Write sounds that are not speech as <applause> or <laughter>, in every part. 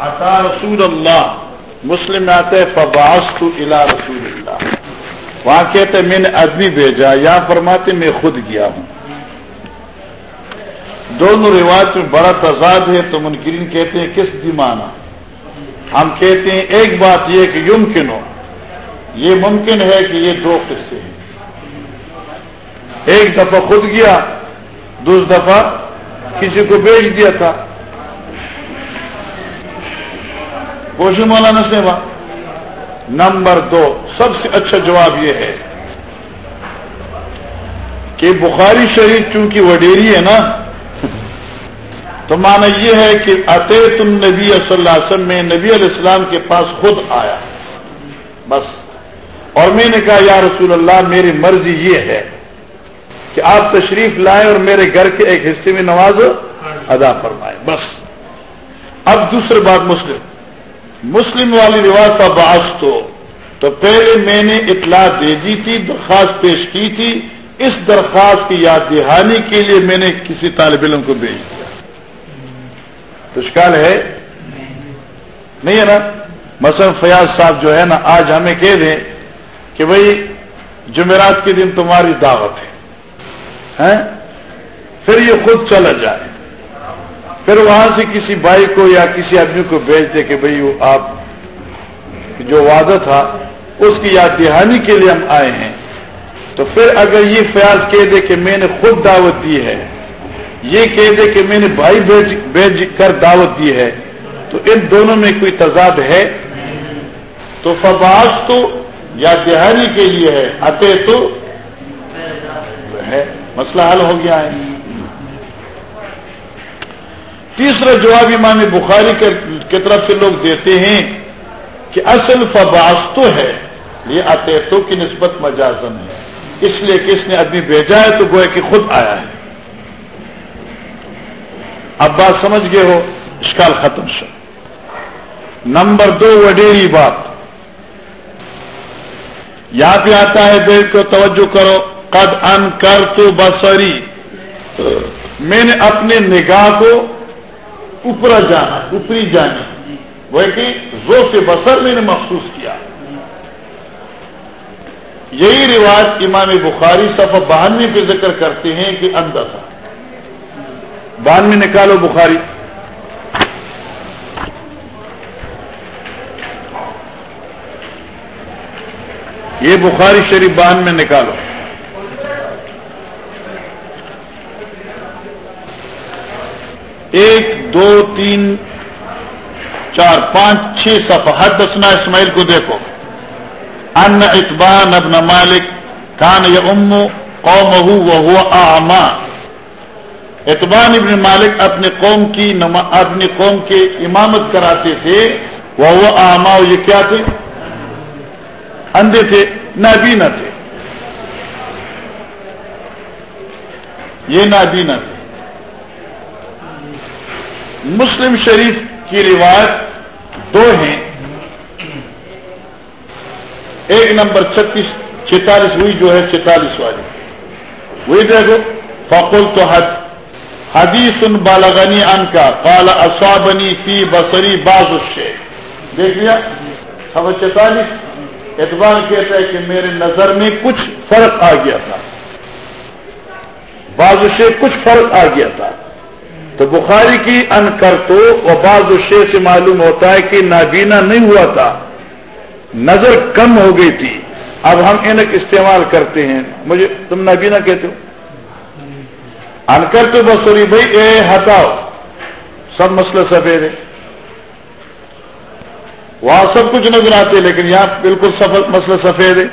عطا رسول اللہ. مسلم میں آتے فباس تو الا رسول اللہ. وہاں کہتے، میں نے آدمی بھیجا، یا فرماتے، میں خود گیا ہوں. دونوں روایت میں بڑا تضاد ہے، تو منکرین کہتے ہیں، کس دیمانہ ہم کہتے ہیں، ایک بات یہ کہ یمکن ہو. یہ ممکن ہے کہ یہ دو قصے ہیں. ایک دفعہ خود گیا، دوسری دفعہ کسی کو بیچ دیا تھا. کوشش مولانا سے نمبر دو، سب سے اچھا جواب یہ ہے کہ بخاری شریف چونکہ وڈیری ہے نا، تو مانا یہ ہے کہ اطے تم نبی صلی اللہ علیہ وسلم، میں نبی علیہ السلام کے پاس خود آیا۔ بس۔ اور میں نے کہا، یا رسول اللہ، میری مرضی یہ ہے کہ آپ تشریف لائیں اور میرے گھر کے ایک حصے میں نماز ادا فرمائیں۔ بس۔ اب دوسری بات مسلم۔ مسلم والی رواج کا باعث تو تو پہلے میں نے اطلاع دے دی تھی، درخواست پیش کی تھی۔ اس درخواست کی یاد دہانی کے لیے میں نے کسی طالب علم کو بھیج دیا۔ تو شکال ہے؟ نہیں ہے نا؟ مثلا فیاض صاحب جو ہے نا، آج ہمیں کہہ دیں کہ بھائی جمعرات کے دن تمہاری دعوت ہے۔ ہاں؟ پھر یہ خود چلا جائے۔ پھر وہاں سے کسی بھائی کو یا کسی آدمی کو بھیج دے کہ بھائی آپ جو وعدہ تھا، اس کی یاد دہانی کے لیے ہم آئے ہیں۔ تو پھر اگر یہ فیاض کہہ دے کہ میں نے خود دعوت دی ہے، یہ کہہ دے کہ میں نے بھائی بھیج بھیج کر دعوت دی ہے، تو ان دونوں میں کوئی تضاد ہے؟ تو فباس تو یا دہانی کے لیے ہے، اتے تو، ہے، مسئلہ حل ہو گیا ہے۔ تیسرا جواب امام بخاری کی طرف سے لوگ دیتے ہیں کہ اصل فباس تو ہے، یہ اطیتوں کی نسبت مجازن ہے۔ اس لیے کہ اس نے آدمی بھیجا ہے تو گوئے کہ خود آیا ہے۔ اب بات سمجھ گئے ہو اسکال ختم سے نمبر دو، وڈیری بات۔ یہاں پہ آتا ہے بیٹھ کو توجہ کرو۔ قد ان کر تو بسری میں نے اپنے نگاہ کو اوپر جانا، اوپری جانا۔ وہ کہ زور سے بسر میں نے محسوس کیا۔ یہی رواج امام بخاری صفحہ بہانوے پہ ذکر کرتے ہیں کہ اندھا تھا۔ بان میں نکالو بخاری۔ یہ بخاری شریف بان میں نکالو۔ ایک، دو، تین، چار، پانچ، چھ صفحہ۔ دسنا اسماعیل کو دیکھو۔ ان اتبان ابن مالک کان یا ام قوم وہ آما اتبان ابن مالک اپنے قوم کی اپنی قوم کے امامت کراتے تھے۔ وہ وہ آما یہ کیا تھے؟ اندھے تھے، نابینا تھے۔ یہ نابینا تھے۔ مسلم شریف کی روایت دو ہیں۔ ایک نمبر چھتیس چینتالیس ہوئی جو ہے چینتالیس والی۔ وہی دیکھو فقول تو حد، حدیث ان بالغنی ان کا کالا اصابنی فی بصری باز دیکھ لیا؟ خبر چینتالیس اعتبار کہتا ہے کہ میرے نظر میں کچھ فرق آ گیا تھا۔ بعض سے کچھ فرق آ گیا تھا۔ تو بخاری کی ان کر تو وہ بعض سے معلوم ہوتا ہے کہ نابینا نہیں ہوا تھا۔ نظر کم ہو گئی تھی۔ اب ہم انک استعمال کرتے ہیں۔ مجھے تم نابینا کہتے ہو؟ انکر تو بسوری بھائی، اے ہٹاؤ۔ سب مسئلہ سفید ہے۔ وہاں سب کچھ نظر آتے لیکن یہاں بالکل مسئلہ سفید ہے۔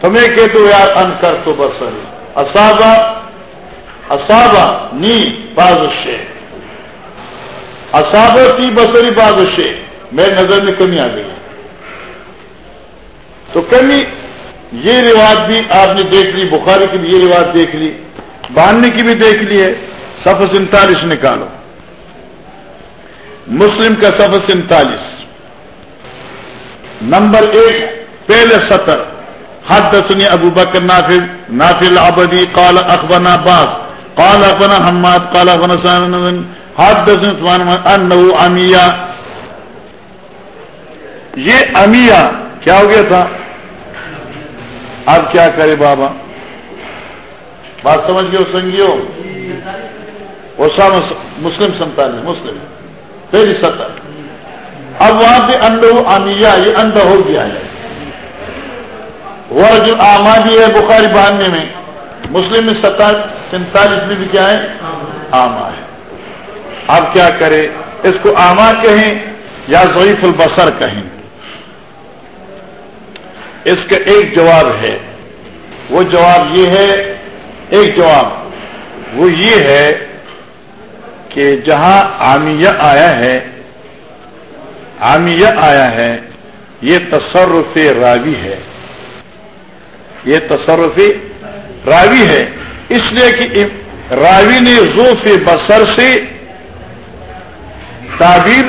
تمہیں کہتے ہو، یار انکر تو بسری اصابہ اصابہ نی بازش اصابہ تی بسری بازش میرے نظر میں کمی آ گئی. تو کمی یہ رواج بھی آپ نے دیکھ لی، بخاری کی بھی یہ رواج دیکھ لی باننے کی بھی دیکھ لی ہے سفر سینتالیس نکالو۔ مسلم کا سفر سینتالیس۔ نمبر ایک، پہلے سطر۔ حد دسنی ابو بکر نافل نافل ابدی قال اخبنا باز۔ قال اخبنا حماد، قال اخبنا ہاتھ ان امیہ. یہ امیہ، کیا ہو گیا تھا؟ اب کیا کرے بابا؟ بات سمجھ گئے سنگیو وہ مسلم سنتان ہے مسلم، پہلی سطح۔ اب وہاں پہ انڈو امیہ، یہ اندھا ہو گیا ہے۔ وہ جو آمادی ہے، بخاری بہاننے میں۔ مسلم میں ستر سینتالیس میں بھی کیا ہے؟ آما ہے۔ اب کیا کرے اس کو آما کہیں یا ضعیف البصر کہیں؟ اس کا ایک جواب ہے۔ وہ جواب یہ ہے، ایک جواب۔ وہ یہ ہے کہ جہاں آمیہ آیا ہے آمیہ آیا ہے، یہ تصرف راوی ہے۔ یہ تصرف راوی ہے۔ اس لیے کہ راوی نے ذوف بسر سے تعبیر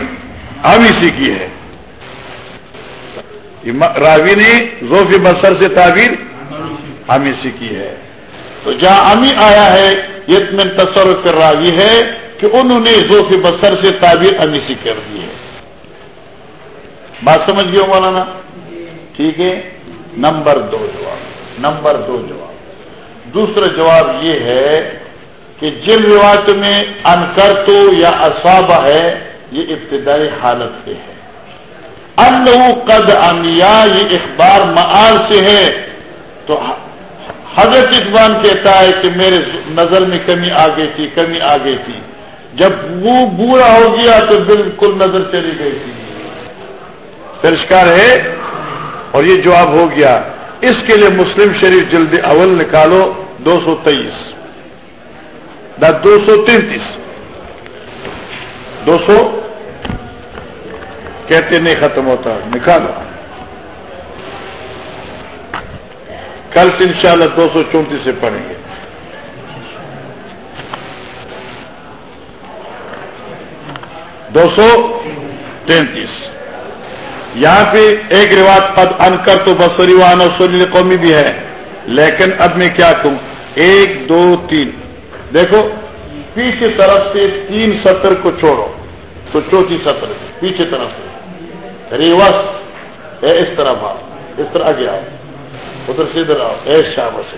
امی سے کی ہے۔ راوی نے ذوف بسر سے تعبیر امی سے کی ہے۔ تو جہاں امی آیا ہے، یہ میں تصرف راوی ہے کہ انہوں نے ذوف بسر سے تعبیر امی سے کر دی ہے۔ بات سمجھ گئے مولانا؟ ٹھیک ہے؟ نمبر دو جواب۔ نمبر دو جواب۔ دوسرا جواب یہ ہے کہ جن روایت میں انکر تو یا اصابہ ہے، یہ ابتدائی حالت سے ہے۔ ان قد امیا یہ اخبار معال سے ہے۔ تو حضرت اقبال کہتا ہے کہ میرے نظر میں کمی آ گئی تھی، کمی آ گئی تھی۔ جب وہ بورا ہو گیا تو بالکل نظر چلی گئی تھی۔ ترشکار ہے اور یہ جواب ہو گیا۔ اس کے لیے مسلم شریف جلد اول نکالو دو سو تیئیس۔ دا دو سو تینتیس۔ دو سو کہتے نہیں ختم ہوتا، نکالو۔ کل سے انشاءاللہ دو سو چونتیس سے پڑھیں گے۔ دو سو تینتیس۔ یہاں پہ ایک رواج قد انکر تو بسری وان اور سلی قومی بھی ہے۔ لیکن اب میں کیا کہوں؟ ایک، دو، تین۔ دیکھو، پیچھے طرف سے تین سطر کو چھوڑو۔ تو چوتھی سطر، پیچھے طرف سے۔ ریوس، اے اس طرف آؤ۔ اس طرح آگے آؤ۔ ادھر سے ادھر آؤ۔ اے شام سے۔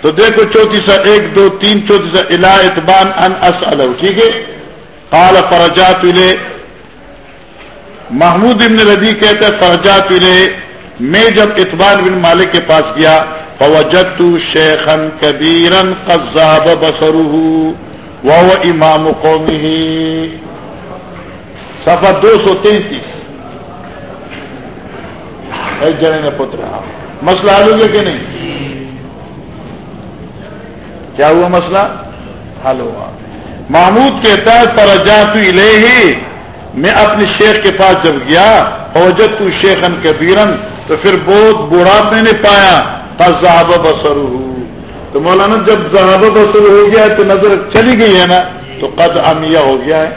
تو دیکھو، چوتھی سا ایک، دو، تین، چوتھی سا الا اتبان ان اس ٹھیک ہے؟ پال فرجات محمود ابن ربی کہتے فرجات میں جب اطبان بن مالک کے پاس گیا فوجت شیخن کبیرن قزاب بسرو وہ امام قومی سفر دو سو تینتیس ایک جنے نے پتر مسئلہ حل ہو گیا کہ نہیں؟ کیا ہوا مسئلہ؟ حل ہوا۔ محمود کہتا ہے، فرجات ہی میں اپنے شیخ کے پاس جب گیا اور تو شیخن کبیرن تو پھر بہت بوڑھا میں نے پایا۔ صحابہ بسر تو مولانا، جب صحابہ بسر ہو گیا تو نظر چلی گئی ہے نا؟ تو قد امیہ ہو گیا ہے۔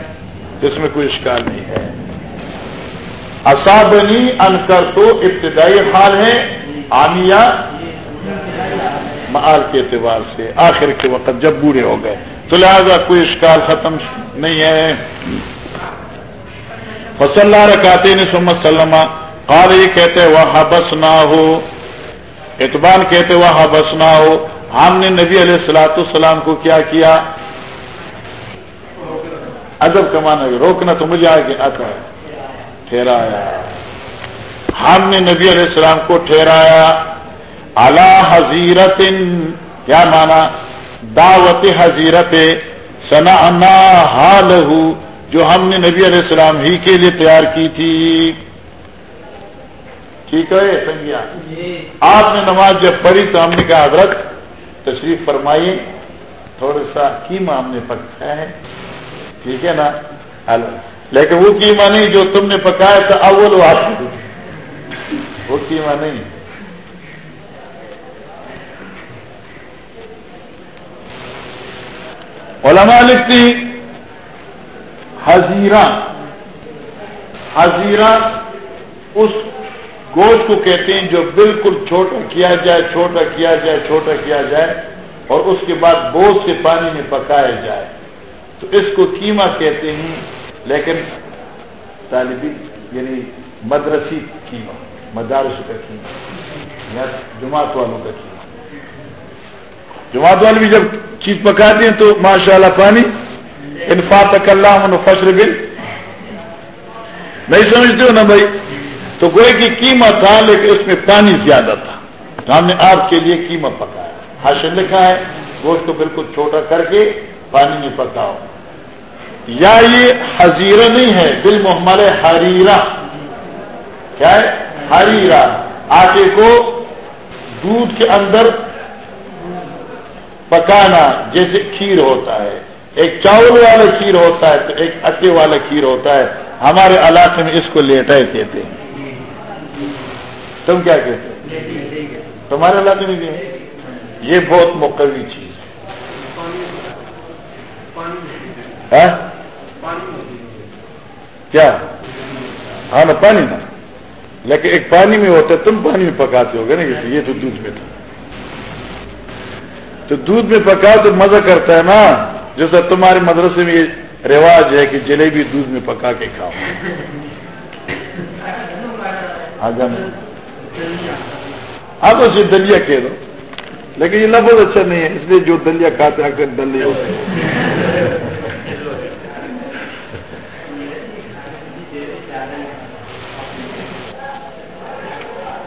اس میں کوئی اشکال نہیں ہے۔ اصابنی انکر تو ابتدائی حال ہے۔ آمیہ مال کے اعتبار سے۔ آخر کے وقت جب بوڑھے ہو گئے۔ تو لہذا کوئی اشکال ختم نہیں ہے۔ فصل رکھاتے نے سمت سلم. قال یہ کہتے وہ حبس نہ ہو اعتبار کہتے وہ حبس نہ ہو ہم نے نبی علیہ السلاۃ السلام کو کیا کیا؟ ادب کمانا روکنا تو مجھے آگے آتا ہے، ٹھہرایا۔ ہم نے نبی علیہ السلام کو ٹھہرایا۔ اعلی حضیرت کیا مانا دعوت حضیرت سنا حال جو ہم نے نبی علیہ السلام ہی کے لیے تیار کی تھی۔ ٹھیک ہے سنگیا آپ نے نماز جب پڑھی تو ہم نے کہا حضرت تشریف فرمائیے تھوڑا سا کیما ہم نے پکایا ہے۔ ٹھیک ہے نا؟ لیکن وہ کیما نہیں جو تم نے پکایا تھا اول وہ کیما نہیں۔ علماء لکھتی حزیرہ۔ حزیرہ اس گوشت کو کہتے ہیں جو بالکل چھوٹا کیا جائے، چھوٹا کیا جائے، چھوٹا کیا جائے اور اس کے بعد بوجھ سے پانی میں پکایا جائے۔ تو اس کو قیمہ کہتے ہیں، لیکن طالبی یعنی مدرسی قیمہ مدارس کا قیمہ یا جماعت والوں کا قیمہ جماعت والے بھی جب چیز پکاتے ہیں تو ماشاء اللہ انفاط اللہ فصل بل نہیں سمجھتے ہو نا بھائی؟ تو گوئے کی قیمت تھا لیکن اس میں پانی زیادہ تھا. تو ہم نے آپ کے لیے قیمت پکایا. حاصل لکھا ہے، گوشت کو بالکل چھوٹا کر کے پانی میں پکاؤ. یا یہ حزیرہ نہیں ہے دل محمد ہریرا کیا ہے؟ ہریرا آٹے کو دودھ کے اندر پکانا جیسے کھیر ہوتا ہے. ایک چاول والا کھیر ہوتا ہے تو ایک اٹے والا کھیر ہوتا ہے، ہمارے علاقے میں اس کو لیٹا کہتے ہیں۔ تم کیا کہتے ہیں تمہارے علاقے میں یہ بہت مقوی چیز ہے۔ ہاں؟ کیا؟ ہاں نا، پانی نا۔ لیکن ایک پانی میں ہوتا ہے، تم پانی میں پکاتے ہو گے نا، یہ تو دودھ میں تھا۔ تو دودھ میں پکا تو مزہ کرتا ہے نا۔ جیسا تمہارے مدرسے میں یہ رواج ہے کہ جلیبی دودھ میں پکا کے کھاؤ۔ آپ اسے جی دلیا کہہ دو۔ لیکن یہ لفظ اچھا نہیں ہے، اس لیے جو دلیا کھاتے آ کر دلی ہوتے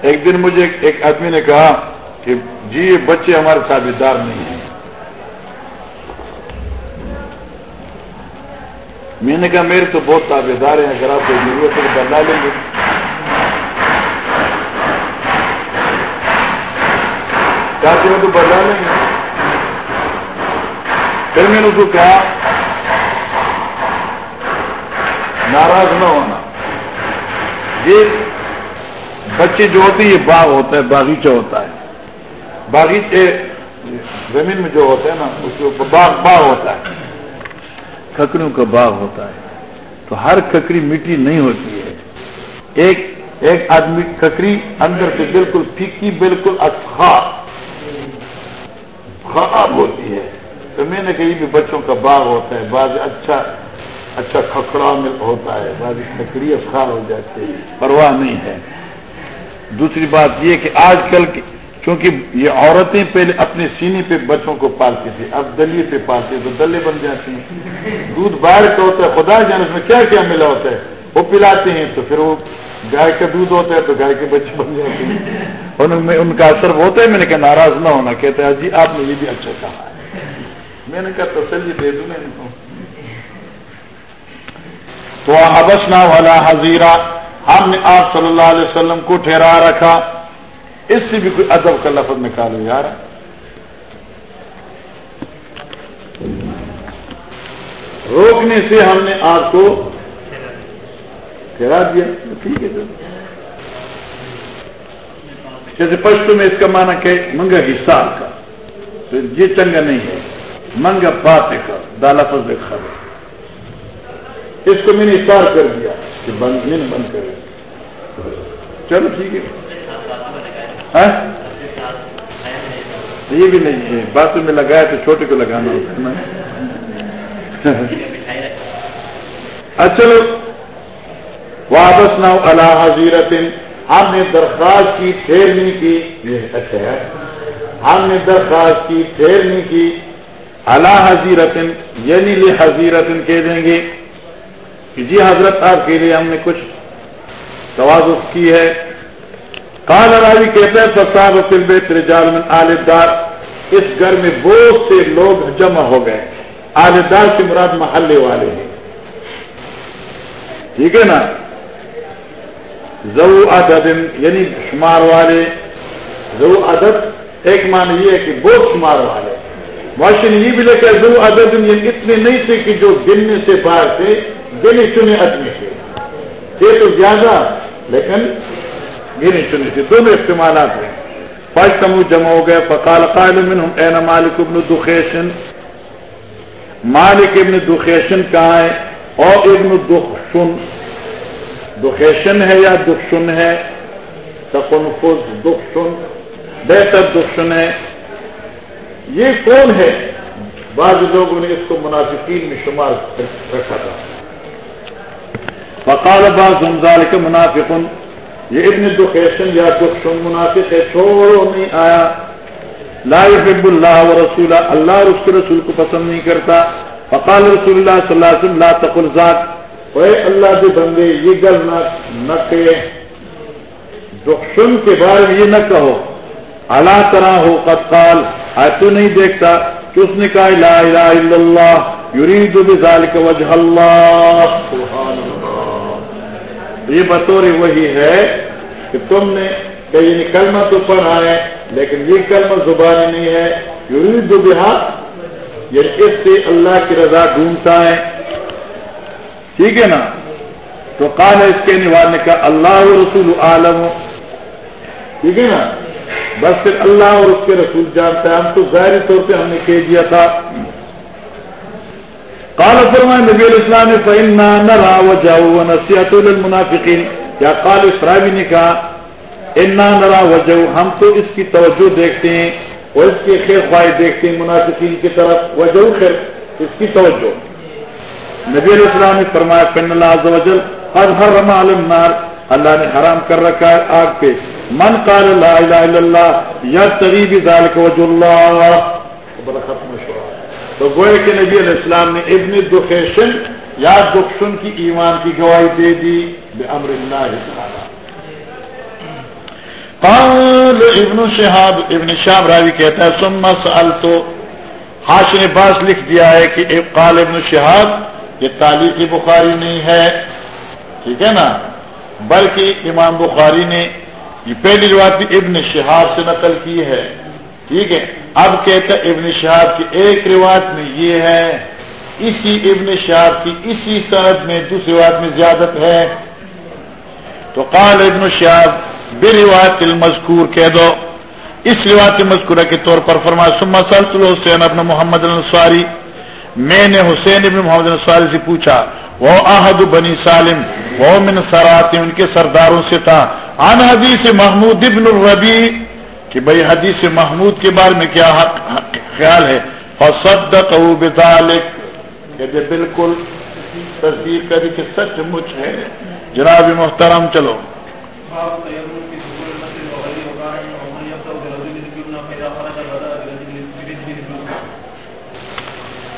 ایک دن مجھے ایک آدمی نے کہا کہ جی یہ بچے ہمارے تابے دار نہیں ہیں۔ میں نے کہا میرے تو بہت تابے دار ہیں، اگر آپ کو ضرورت ہے تو بدلا لیں گے۔ چاہتے ہیں تو بدلا لیں گے پھر میں نے اس کو کہا، ناراض نہ ہونا۔ یہ بچے جو ہوتے ہیں، یہ باغ ہوتا ہے، باغیچہ ہوتا ہے۔ باغیچے زمین میں جو ہوتا ہے نا، اس کے اوپر باغ باغ ہوتا ہے۔ ککڑیوں کا باغ ہوتا ہے۔ تو ہر ککڑی مٹی نہیں ہوتی ہے۔ ایک ایک آدمی ککڑی اندر سے بالکل پھیکی، بالکل اچھا خراب ہوتی ہے۔ تو میں نے کہی بھی بچوں کا باغ ہوتا ہے۔ بعض اچھا اچھا کھکڑا ہوتا ہے۔ بعض ککڑی افخار ہو جاتی ہے پرواہ نہیں ہے۔ دوسری بات یہ کہ آج کل کی کیونکہ یہ عورتیں پہلے اپنے سینے پہ بچوں کو پالتی تھی اب دلیے پہ پالتے تو دلے بن جاتی ہیں۔ دودھ باہر کا ہوتا ہے، خدا جانے اس میں کیا کیا ملا ہوتا ہے۔ وہ پلاتے ہیں تو پھر وہ گائے کا دودھ ہوتا ہے تو گائے کے بچے بن جاتے ہیں۔ ان میں ان کا اثر ہوتا ہے، میں نے کہا ناراض نہ ہونا، کہتا ہے جی آپ نے یہ بھی اچھا کہا ہے۔ میں نے کہا تسلی دے دوں، میں ان کو تو ابس نہ والا حضیرہ، ہم نے آپ صلی اللہ علیہ وسلم کو ٹھہرا رکھا۔ اس سے بھی کوئی ادب کا لفظ نکالو یار۔ روکنے سے ہم نے آپ کو ٹھہرا دیا۔ ٹھیک ہے۔ سر جیسے پشتو میں اس کا مانا کہ منگا حساب کا۔ یہ چنگا نہیں ہے۔ منگا بات کا دالا فضل خبر اس کو میں نے اشار کر دیا کہ بند نہیں بند کرے چلو ٹھیک ہے۔ یہ بھی نہیں ہے۔ باتوں میں لگایا تو چھوٹے کو لگانا ہوتا ہے اچھا واپس نہ اللہ حضیرت ہم نے درخواست کی ٹھہرنے کی۔ یہ اچھا ہے۔ ہم نے درخواست کی ٹھہرنے کی۔ اللہ حضیرت یعنی لی حضیرت کہہ دیں گے۔ کہ جی حضرت آپ کے لیے ہم نے کچھ توازف کی ہے۔ کال راوی کہتا ہے فساد و فلبے ترجال میں آلدار اس گھر میں بہت سے لوگ جمع ہو گئے۔ آلدار کی مراد محلے والے ہیں۔ ٹھیک ہے نا؟ زو عدد یعنی شمار والے۔ زو عدد، ایک مان یہ ہے کہ بہت شمار والے۔ واشن یہ بھی لے کر زو عدد یعنی اتنے نہیں تھے کہ جو گننے سے باہر تھے گنے چنے آدمی تھے۔ یہ تو زیادہ، لیکن گنے چنے تھے دونوں استعمالات ہیں۔ پانچ تمو جمع ہو گئے، فقال قائل منہم این مالک ابن دخیشن؟ مالک ابن دخیشن کہاں ہے؟ اور ابن دخشن. دخیشن ہے یا دخشن ہے؟ تقنفذ، دخشن، بہتر دخشن ہے۔ یہ کون ہے؟ بعض لوگوں نے اس کو منافقین میں شمار رکھا تھا۔ فقال بعض زمزال کے منافق یہ ابن دخیشن یا دخشن منافق ہے، چھوڑو نہیں آیا۔ لا يحب اللہ و رسول اللہ اور اس کے رسول کو پسند نہیں کرتا۔ فقال رسول اللہ صلی اللہ علیہ وسلم، لا تقل ذات۔ اے اللہ کے بندے، یہ گل نہ نہ کہے۔ دخشن کے بارے میں یہ نہ کہو۔ اللہ طرح ہو قد قال آئے تو نہیں دیکھتا کہ اس نے کہا، لا الہ الا اللہ، یرید بذالک وجہ اللہ، سبحان اللہ۔ یہ بطور وہی ہے کہ تم نے کہ یعنی کلمہ تو پڑھا ہے، لیکن یہ کلمہ زبانی نہیں ہے۔ یرید بہا یعنی اس سے اللہ کی رضا ڈھونڈتا ہے۔ ٹھیک ہے نا؟ تو قال اس کے نوار نے کہا اللہ رسول عالم۔ ٹھیک ہے نا؟ بس پھر اللہ اور اس کے رسول جانتا ہے۔ ہم تو ظاہری طور پہ ہم نے کہہ دیا تھا۔ کال فرمائے نبی الاسلام فإنا نرى وجهه ونصيحة للمنافقين۔ یا قال اسرائیل نے کہا، انا نرا وجہ ہم تو اس کی توجہ دیکھتے ہیں اور اس کی خیر خواہ دیکھتے ہیں منافقین کی طرف۔ وجہ خیر، اس کی توجہ۔ نبی علیہ السلام نے فرمایا فن اللہ عز وجل قد حرم علی النار۔ اللہ نے حرام کر رکھا ہے آگ پہ۔ من قال لا الہ الا اللہ یا تغیب ذالک وجہ اللہ۔ بڑا ختم تو گوئے کہ نبی علیہ السلام نے ابن دخیشن یا دخشن کی ایمان کی گواہی دے دی بے امر اللہ تعالی۔ قال ابن شہاب ابن شہاب راوی کہتا ہے سما سال تو ہاش نے باس لکھ دیا ہے کہ قال ابن شہاب، یہ تالیخی بخاری نہیں ہے۔ ٹھیک ہے نا؟ بلکہ امام بخاری نے یہ پہلی روایت ابن شہاب سے نقل کی ہے۔ ٹھیک ہے؟ اب کہتا ابن شہاب کی ایک روایت میں یہ ہے، اسی ابن شہاب کی اسی سرد میں دوسری روایت میں زیادت ہے۔ تو قال ابن شہاب، بے روایت المذکور کہہ دو۔ اس روایت مذکورہ کے طور پر فرمایا سما سلط الحسین ابن محمد الصاری میں نے حسین ابن محمد الصاری سے پوچھا، وہ احد بنی سالم، وہ من سرات، ان کے سرداروں سے تھا۔ عن حدیث محمود ابن الربی کہ بھائی حدیث محمود کے بارے میں کیا خیال ہے؟ فصدقه بذلك بالکل تصدیق کری کہ سچ مچ ہے۔ جناب محترم، چلو۔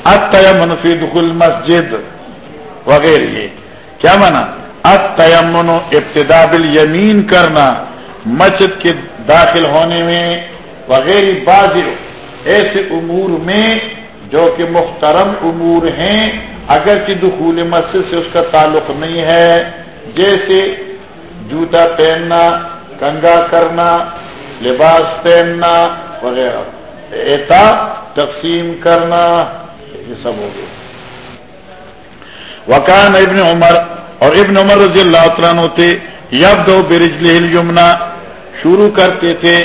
اتمن فی دخل مسجد وغیرہ یہ۔ کیا مانا اتمن ابتدا بالیمین کرنا، مسجد کے داخل ہونے میں وغیرہ بعض ایسے امور میں جو کہ محترم امور ہیں، اگرچہ دخول مسجد سے اس کا تعلق نہیں ہے، جیسے جوتا پہننا، کنگا کرنا، لباس پہننا وغیرہ۔ ایتا تقسیم کرنا، یہ سب ہو گئے وکان ابن عمر اور ابن عمر رضی اللہ عنہ ہوتے یب دو برجل یمنا شروع کرتے تھے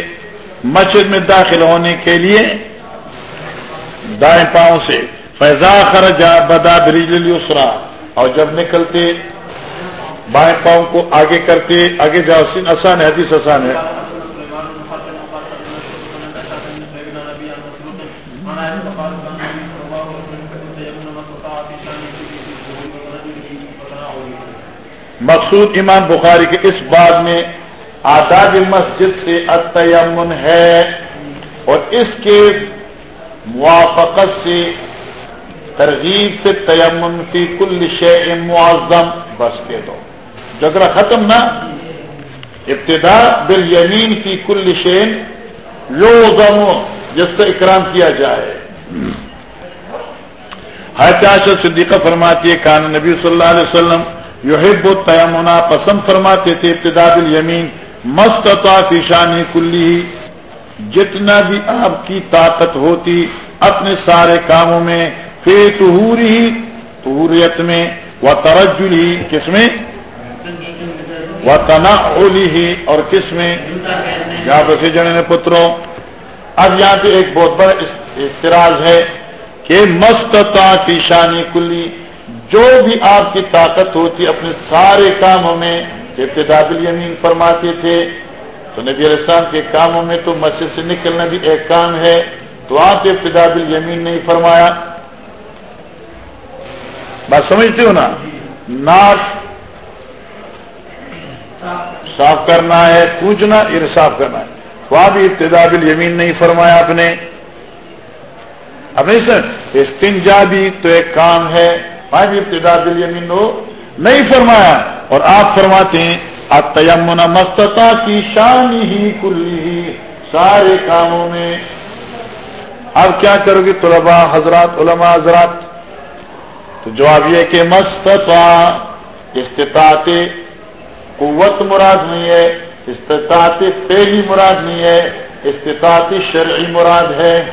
مسجد میں داخل ہونے کے لیے دائیں پاؤں سے۔ فیضا خرجا بدا برجل یسرا اور جب نکلتے، بائیں پاؤں کو آگے کرتے، آگے جاؤ، سن آسان ہے، حدیث آسان ہے۔ مقصود امام بخاری کے اس بات میں آداب مسجد سے اتمن ہے اور اس کے موافقت سے ترغیب سے تیمن کی کل شے معظم بس کے دو۔ جگرا ختم نہ ابتدا بل یمین کی کل شین لو جس سے اکرام کیا جائے۔ ہر صدیقہ فرماتی ہے کان نبی صلی اللہ علیہ وسلم یحب تیمنا پسند فرماتے تھے ابتدا یمین مست شانی کلی، جتنا بھی آپ کی طاقت ہوتی اپنے سارے کاموں میں، فی تہوری تہوریت میں وہ ترجل ہی کس میں؟ وہ تنا ہی اور کس میں؟ یہاں پہ جنے پتروں اب یہاں پہ ایک بہت بڑا اعتراض ہے کہ مست کی شانی کلی، جو بھی آپ کی طاقت ہوتی اپنے سارے کاموں میں ابتدا یمین فرماتے تھے تو نبی السلام کے کاموں میں تو مسجد سے نکلنا بھی ایک کام ہے، تو آپ ابتدا بل یمین نہیں فرمایا۔ بات سمجھتے ہو نا؟ ناک صاف کرنا ہے پوچھنا صاف کرنا ہے۔ تو آپ ابتدا بل یمین نہیں فرمایا آپ نے۔ اب نہیں سر استنجا بھی تو ایک کام ہے۔ بھی ابتدا بل یمین ہو نہیں فرمایا اور آپ فرماتے ہیں تیمنا مستتا کی شان ہی کلی ہی سارے کاموں میں اب کیا کرو گے؟ طلباء، حضرات، علماء، حضرات؟ تو جواب یہ کہ مستطا استطاعت قوت مراد نہیں ہے، استطاعت پہلی مراد نہیں ہے، استطاعت شرعی مراد ہے۔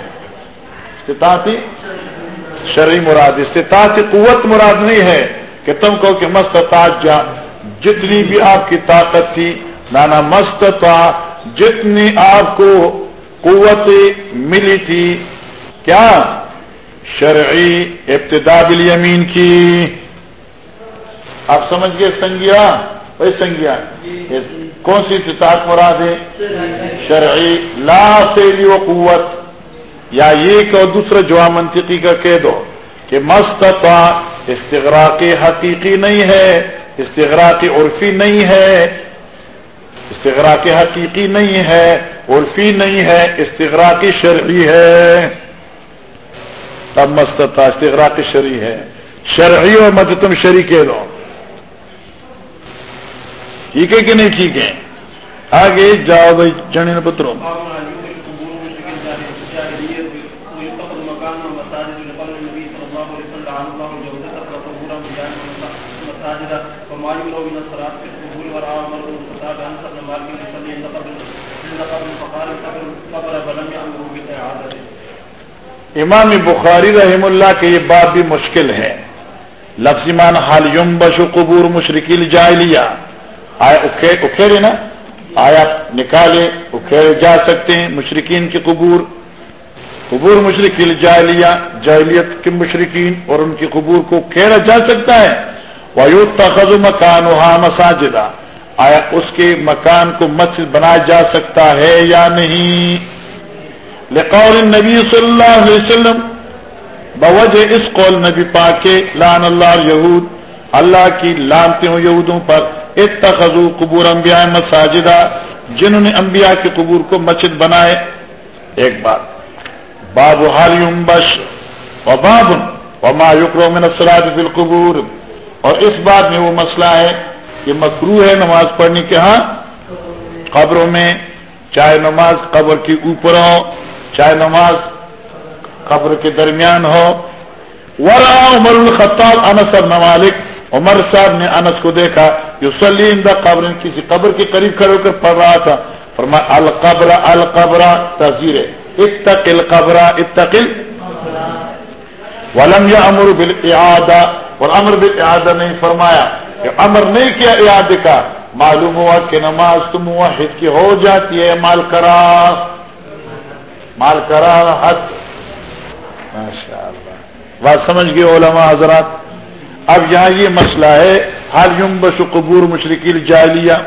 استطاعت شرعی مراد، استطاعت قوت مراد نہیں ہے۔ کہ تم کہو کہ مستطاعت جا، جتنی بھی آپ کی طاقت تھی، نانا مستطا جتنی آپ کو قوت ملی تھی، کیا؟ شرعی ابتدا بالیمین کی۔ آپ سمجھ گئے سنگیا؟ بھائی سنگیا کون سی استطاعت مراد ہے؟ شرعی، لا فیلی و قوت۔ یا یہ کہ دوسرا جواب منطقی کا کہہ دو کہ مستطا استغراقی حقیقی نہیں ہے، استغراقی عرفی نہیں ہے۔ استغراقی حقیقی نہیں ہے، عرفی نہیں ہے، استغراقی شرعی ہے۔ تب مستتا استغراقی شرعی ہے۔ شرعی اور مت تم شری کہہ لو ٹھیک ہے کہ نہیں ٹھیک ہے؟ آگے جاؤ بھائی، جنین پتروں۔ امام بخاری رحم اللہ کے یہ بات بھی مشکل ہے۔ لفظ مان حال یم بش قبور مشرقی جائلیا آیا اکھیرے نا؟ آیا نکالے، اکھیرے جا سکتے ہیں مشرقین کے قبور۔ قبور مشرقی جائلیا جاہلیت کے مشرقین اور ان کی قبور کو کھیرا جا سکتا ہے۔ وایو تخذ مکان وہاں مساجدہ آیا اس کے مکان کو مسجد بنایا جا سکتا ہے یا نہیں؟ لقول النبی صلی اللہ علیہ وسلم، بوجہ اس قول نبی پاک لان اللہ یہود اللہ کی لانتے ہوں یہودوں پر اتخذو قبور انبیاء مساجدہ، جنہوں نے انبیاء کے قبور کو مسجد بنائے۔ ایک بات، باب حال بش و باب وما یقرو من الصلاة فی القبور۔ اور اس بات میں وہ مسئلہ ہے کہ مکرو ہے نماز پڑھنے کے ہاں قبروں میں، چاہے نماز قبر کے اوپر ہو، چاہے نماز قبر کے درمیان ہو۔ ورا عمر الخطاب انس ابن مالک عمر صاحب نے انس کو دیکھا جو سلیم دا قبر، کسی قبر کے قریب کھڑے ہو کر پڑھ رہا تھا۔ فرما القبر القبر تذیر اتقل قبر اتقل ولم یا امر بال اور امر بال نہیں فرمایا کہ امر نہیں کیا اعادے کا، معلوم ہوا کہ نماز تم واحد کی ہو جاتی ہے، مال کرا مال کرا حد۔ ماشاء اللہ بات سمجھ گئے علماء حضرات؟ اب یہاں یہ مسئلہ ہے، ہر یم بش قبور مشرقی جاہلیہ۔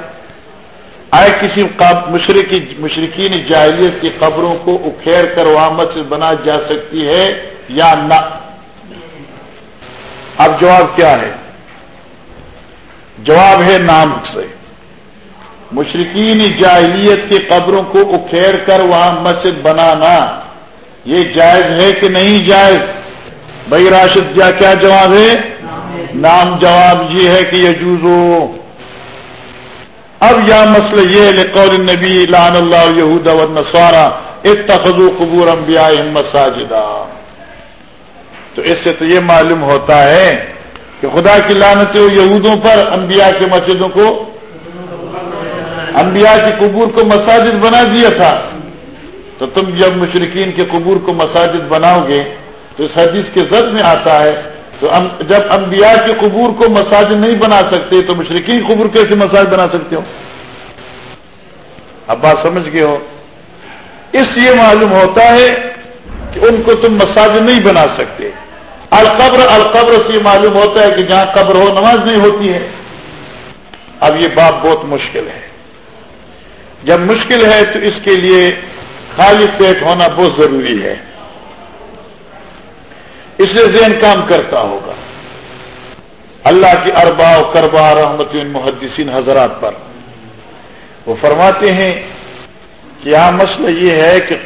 آئے کسی مشرقی مشرقین جاہلیت کی قبروں کو اکھیر کر وامت سے بنا جا سکتی ہے یا نہ؟ اب جواب کیا ہے؟ جواب ہے نام سے۔ مشرقین جاہلیت کی قبروں کو اکھیر کر وہاں مسجد بنانا، یہ جائز ہے کہ نہیں جائز؟ بھائی راشد کیا کیا جواب ہے؟ نام جواب یہ ہے کہ یہ اب یہ مسئلہ یہ لقول نبی لان اللہ یہود و نسوارا اتخذو قبور انبیاء مساجدہ تو اس سے تو یہ معلوم ہوتا ہے کہ خدا کی لانت یہودوں پر انبیاء کے مسجدوں کو انبیاء کی قبور کو مساجد بنا دیا تھا۔ تو تم جب مشرقین کے قبور کو مساجد بناؤ گے، تو اس حدیث کے زد میں آتا ہے، تو جب انبیاء کی قبور کو مساجد نہیں بنا سکتے، تو مشرقین قبور کیسے مساجد بنا سکتے ہو اب بات سمجھ گئے ہو؟ اس لیے معلوم ہوتا ہے کہ ان کو تم مساجد نہیں بنا سکتے۔ القبر القبر سے معلوم ہوتا ہے کہ جہاں قبر ہو، نماز نہیں ہوتی ہے۔ اب یہ بات بہت مشکل ہے۔ جب مشکل ہے تو اس کے لیے خالی پیٹ ہونا بہت ضروری ہے۔ اس سے ذہن کام کرتا ہوگا۔ اللہ کی اربا و کربا رحمت محدثین حضرات پر۔ وہ فرماتے ہیں کہ یہاں مسئلہ یہ ہے کہ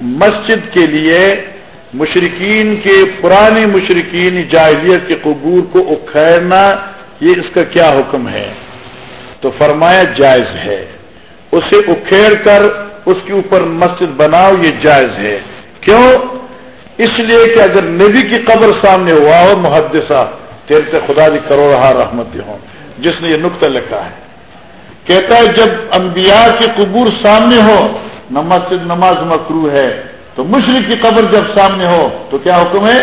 مسجد کے لیے مشرقین کے پرانے مشرقین جاہلیت کے قبور کو اکھیرنا یہ اس کا کیا حکم ہے؟ تو فرمایا جائز ہے۔ اسے اکھیڑ کر اس کے اوپر مسجد بناؤ، یہ جائز ہے۔ کیوں؟ اس لیے کہ اگر نبی کی قبر سامنے ہوا ہو، محدثہ، تیرے سے خدا دی کرو رہا رحمت ہوں۔ جس نے یہ نقطہ لکھا ہے۔ کہتا ہے جب انبیاء کی قبور سامنے ہو نہ مسجد نماز مکرو ہے تو مشرق کی قبر جب سامنے ہو تو کیا حکم ہے؟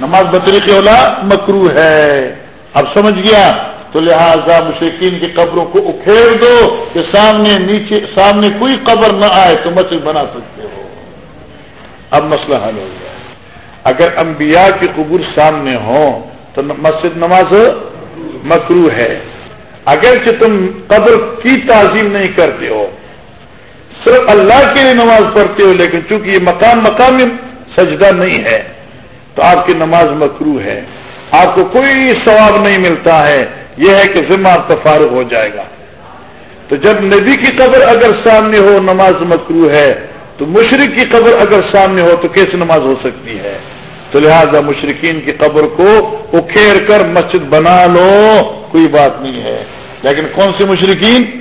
نماز بطریق اولا مکرو ہے۔ اب سمجھ گیا؟ تو لہذا مشرقین کی قبروں کو اکھیڑ دو کہ سامنے نیچے، سامنے کوئی قبر نہ آئے تو مسجد بنا سکتے ہو۔ اب مسئلہ حل ہو گیا۔ اگر انبیاء کی قبور سامنے ہوں تو مسجد نماز مکرو ہے۔ اگرچہ تم قبر کی تعظیم نہیں کرتے ہو صرف اللہ کے لیے نماز پڑھتے ہو، لیکن چونکہ یہ مقام مقامی سجدہ نہیں ہے، تو آپ کی نماز مکرو ہے۔ آپ کو کوئی ثواب نہیں ملتا ہے، یہ ہے کہ ذمہ آپ کا فارغ ہو جائے گا۔ تو جب نبی کی قبر اگر سامنے ہو، نماز مکرو ہے، تو مشرق کی قبر اگر سامنے ہو، تو کیسے نماز ہو سکتی ہے؟ تو لہذا مشرقین کی قبر کو اکھیر کر مسجد بنا لو، کوئی بات نہیں ہے۔ لیکن کون سے مشرقین؟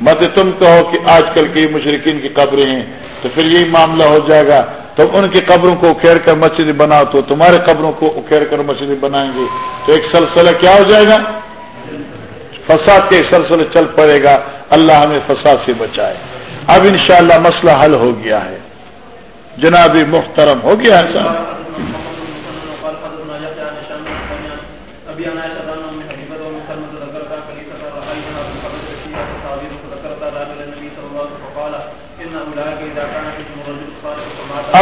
مت تم کہو کہ آج کل کی مشرقین کی قبریں ہیں، تو پھر یہی معاملہ ہو جائے گا۔ تو ان کی قبروں کو اکھیر کر مسجد بناؤ تو تمہارے قبروں کو اکھیر کر مسجد بنائیں گے۔ تو ایک سلسلہ کیا ہو جائے گا؟ فساد کے سلسلے چل پڑے گا۔ اللہ ہمیں فساد سے بچائے۔ اب انشاءاللہ مسئلہ حل ہو گیا ہے۔ جناب محترم، ہو گیا ہے صاحب؟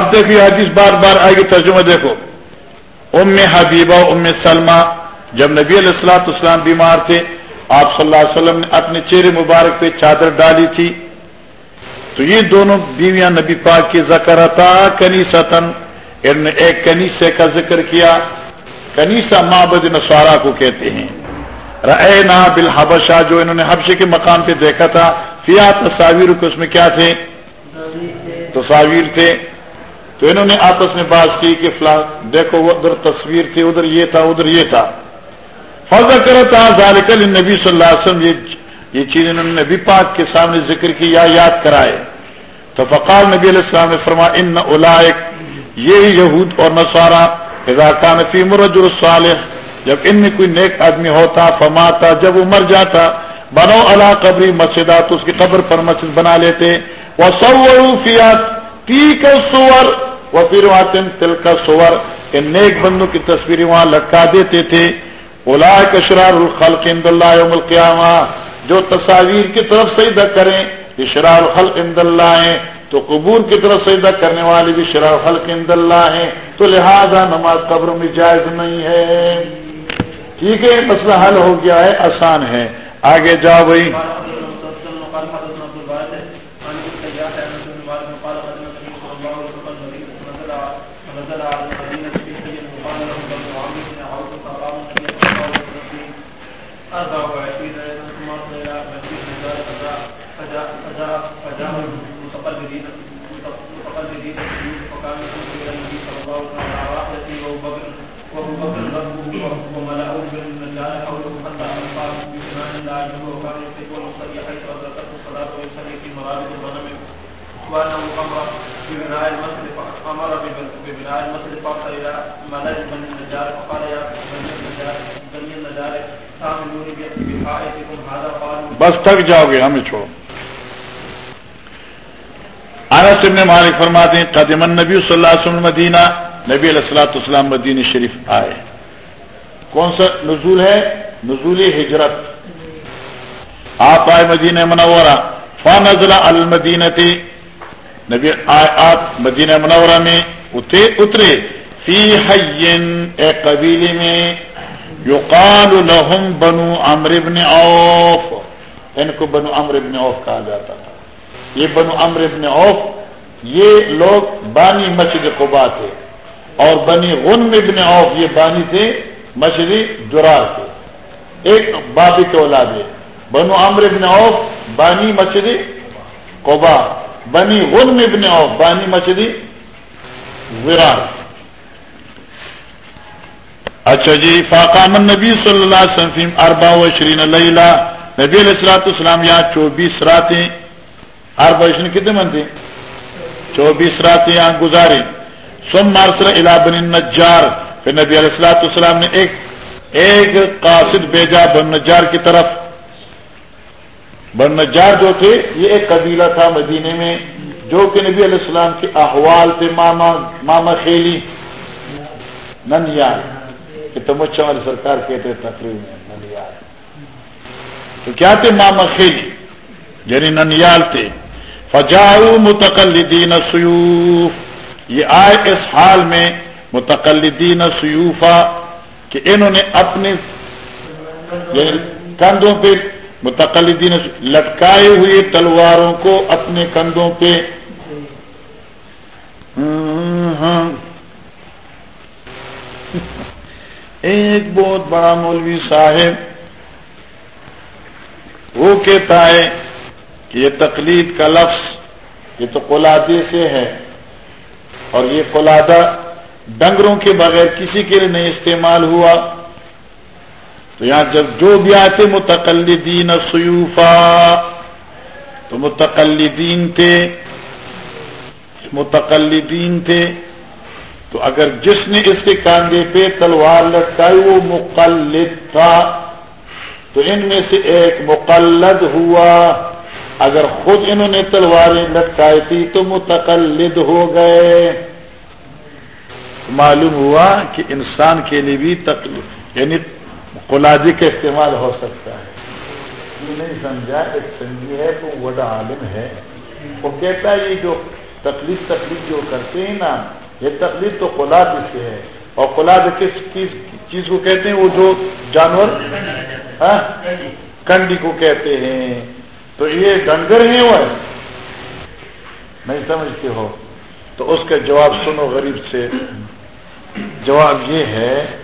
اب دیکھیے حدیث بار بار آئے گی، ترجمہ دیکھو۔ ام حبیبہ، ام سلمہ، جب نبی علیہ السلاط اسلام بیمار تھے، آپ صلی اللہ علیہ وسلم نے اپنے چہرے مبارک پہ چادر ڈالی تھی۔ تو یہ دونوں بیویاں نبی پاک کی زکرتا کنیسن انہوں نے ایک کنیسے کا ذکر کیا۔ کنیسا معبد نسوارا کو کہتے ہیں۔ رئے نا بل جو انہوں نے حبشے کے مقام پہ دیکھا تھا۔ فیا تصاویر کے اس میں کیا تھے؟ تصاویر تھے۔ تو انہوں نے آپس میں بات کی کہ فلاں، دیکھو ادھر تصویر تھی، ادھر یہ تھا، ادھر یہ تھا۔ فضا کرتا ذالکل نبی صلی اللہ علیہ وسلم، یہ چیز انہوں نے نبی پاک کے سامنے ذکر کی یا یاد کرائے۔ تو فقال نبی علیہ السلام نے فرما ان اولائک یہ یہود اور نصارہ کان فی مرج الصالح جب ان میں کوئی نیک آدمی ہوتا، فماتا، جب وہ مر جاتا، بنو اللہ قبری مسجدات اس کی قبر پر مسجد بنا لیتے۔ وہ سوفیات تی کا سور وہ پھر وہاں تل کا سور کہ نیک بندوں کی تصویریں وہاں لٹکا دیتے تھے۔ اولا کشرار الخلق اند اللہ یوم القیامہ، جو تصاویر کی طرف سجدہ کریں، یہ شرار الخلق اند اللہ ہیں۔ تو قبور کی طرف سجدہ کرنے والے بھی شرار الخلق اند اللہ ہیں۔ تو لہذا نماز قبر میں جائز نہیں ہے۔ ٹھیک ہے، مسئلہ حل ہو گیا ہے، آسان ہے۔ آگے جاؤ بھائی۔ بس تک جاؤ گے ہمیں چھوڑو۔ آنس ابن مالک فرماتے ہیں، قدم نبی صلی اللہ علیہ وسلم مدینہ، نبی علیہ السلاۃ اسلام مدینہ شریف آئے۔ کون سا نزول ہے؟ نزول ہجرت۔ آپ آئے مدینہ منورہ۔ فان ازلا المدینہ تھی نبی آپ مدینہ منورہ میں اترے۔ فی حین اے قبیلے میں یقال لهم بنو امر ابن اوف ان کو بنو امر ابن اوف کہا جاتا تھا۔ یہ بنو امر ابن اوف یہ لوگ بانی مسجد قبا تھے۔ اور بنی غن ابن اوف یہ بانی تھے مچھلی جرار کے ایک بابی کے اولاد ہے۔ بنو عمر ابن اوف بانی مچھلی کوبا بنی غن ابن اوف بانی مچھلی ویران اچھا جی فاقام نبی صلی اللہ علیہ وسلم اربا و شرین اللہ نبی علیہ السلاۃ السلام یہاں چوبیس راتیں اربا شرین کتنے من تھے چوبیس راتیں یہاں گزارے سم مارسر الا بن نجار پھر نبی علیہ السلاۃ السلام نے ایک ایک قاصد بیجا بن نجار کی طرف۔ بن نجار جو تھے یہ ایک قبیلہ تھا مدینے میں، جو کہ نبی علیہ السلام کے احوال تھے، ماما ماما خیلی۔ ننیال کہ تمچا والے سرکار کہتے تقریب میں ننیال۔ تو کیا تھے ماما خیلی؟ یعنی ننیال تھے۔ فجاؤ متقلدین سیوف۔ یہ آئے اس حال میں متقلدین سیوفا کہ انہوں نے اپنے یعنی کندھوں پہ متقلدین لٹکائے ہوئے تلواروں کو اپنے کندھوں پہ۔ ایک بہت بڑا مولوی صاحب وہ کہتا ہے کہ یہ تقلید کا لفظ، یہ تو قلادے سے ہے۔ اور یہ قلادہ ڈنگروں کے بغیر کسی کے لیے نہیں استعمال ہوا۔ تو یہاں جب جو بھی آتے، متقلدین سیوفا۔ تو متقلدین تھے متقلدین تھے۔ تو اگر جس نے اس کے کاندھے پہ تلوار لٹکائی، وہ مقلد تھا۔ تو ان میں سے ایک مقلد ہوا۔ اگر خود انہوں نے تلواریں لٹکائی تھی تو متقلد ہو گئے۔ معلوم ہوا کہ انسان کے لیے بھی تکلیف یعنی قلادی کا استعمال ہو سکتا ہے۔ نہیں سمجھا، ایک سنگی ہے تو بڑا عالم ہے۔ وہ کہتا ہے، یہ جو تکلیف تکلیف جو کرتے ہیں نا، یہ تکلیف تو قلاد سے ہے۔ اور قلاد کس چیز کو کہتے ہیں؟ وہ جو جانور ہاں؟ کنڈی کو کہتے ہیں۔ تو یہ ڈنگر ہیں۔ وہ نہیں سمجھتے ہو۔ تو اس کا جواب سنو غریب سے۔ جواب یہ ہے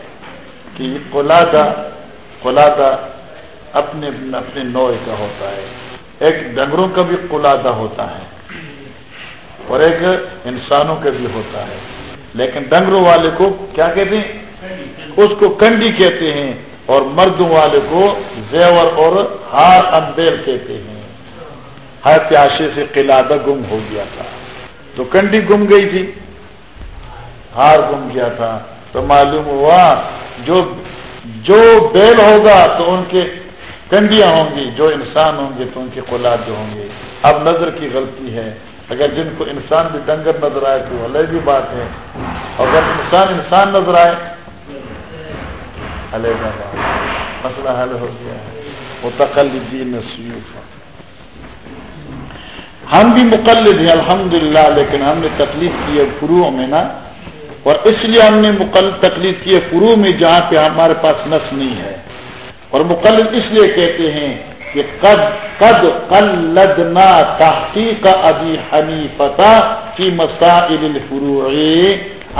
کہ قلادہ قلادہ اپنے اپنے نوع کا ہوتا ہے۔ ایک ڈنگروں کا بھی قلادہ ہوتا ہے اور ایک انسانوں کا بھی ہوتا ہے۔ لیکن ڈنگروں والے کو کیا کہتے ہیں؟ اس کو کنڈی کہتے ہیں اور مردوں والے کو زیور اور ہار اندیل کہتے ہیں۔ ہر پیاشے سے قلادہ گم ہو گیا تھا۔ تو کنڈی گم گئی تھی۔ ہار گم گیا تھا۔ تو معلوم ہوا جو جو بیل ہوگا تو ان کے کنڈیاں ہوں گی، جو انسان ہوں گے تو ان کے قلاد جو ہوں گے۔ اب نظر کی غلطی ہے۔ اگر جن کو انسان بھی ڈنگر نظر آئے تو الگ بھی بات ہے۔ اگر انسان انسان نظر آئے علیہ مسئلہ حل ہو گیا۔ ہے وہ تقلدی نصیف ہم بھی مقلد ہیں، الحمدللہ، لیکن ہم نے تکلیف کی ہے فروع میں نا۔ اور اس لیے ہم نے مقلد تکلیف کی ہے فروع میں، جہاں پہ ہمارے پاس نس نہیں ہے۔ اور مقلد اس لیے کہتے ہیں کہ قد قد قلدنا تحقیق ابی حنیفتا کی مسائل الفروع۔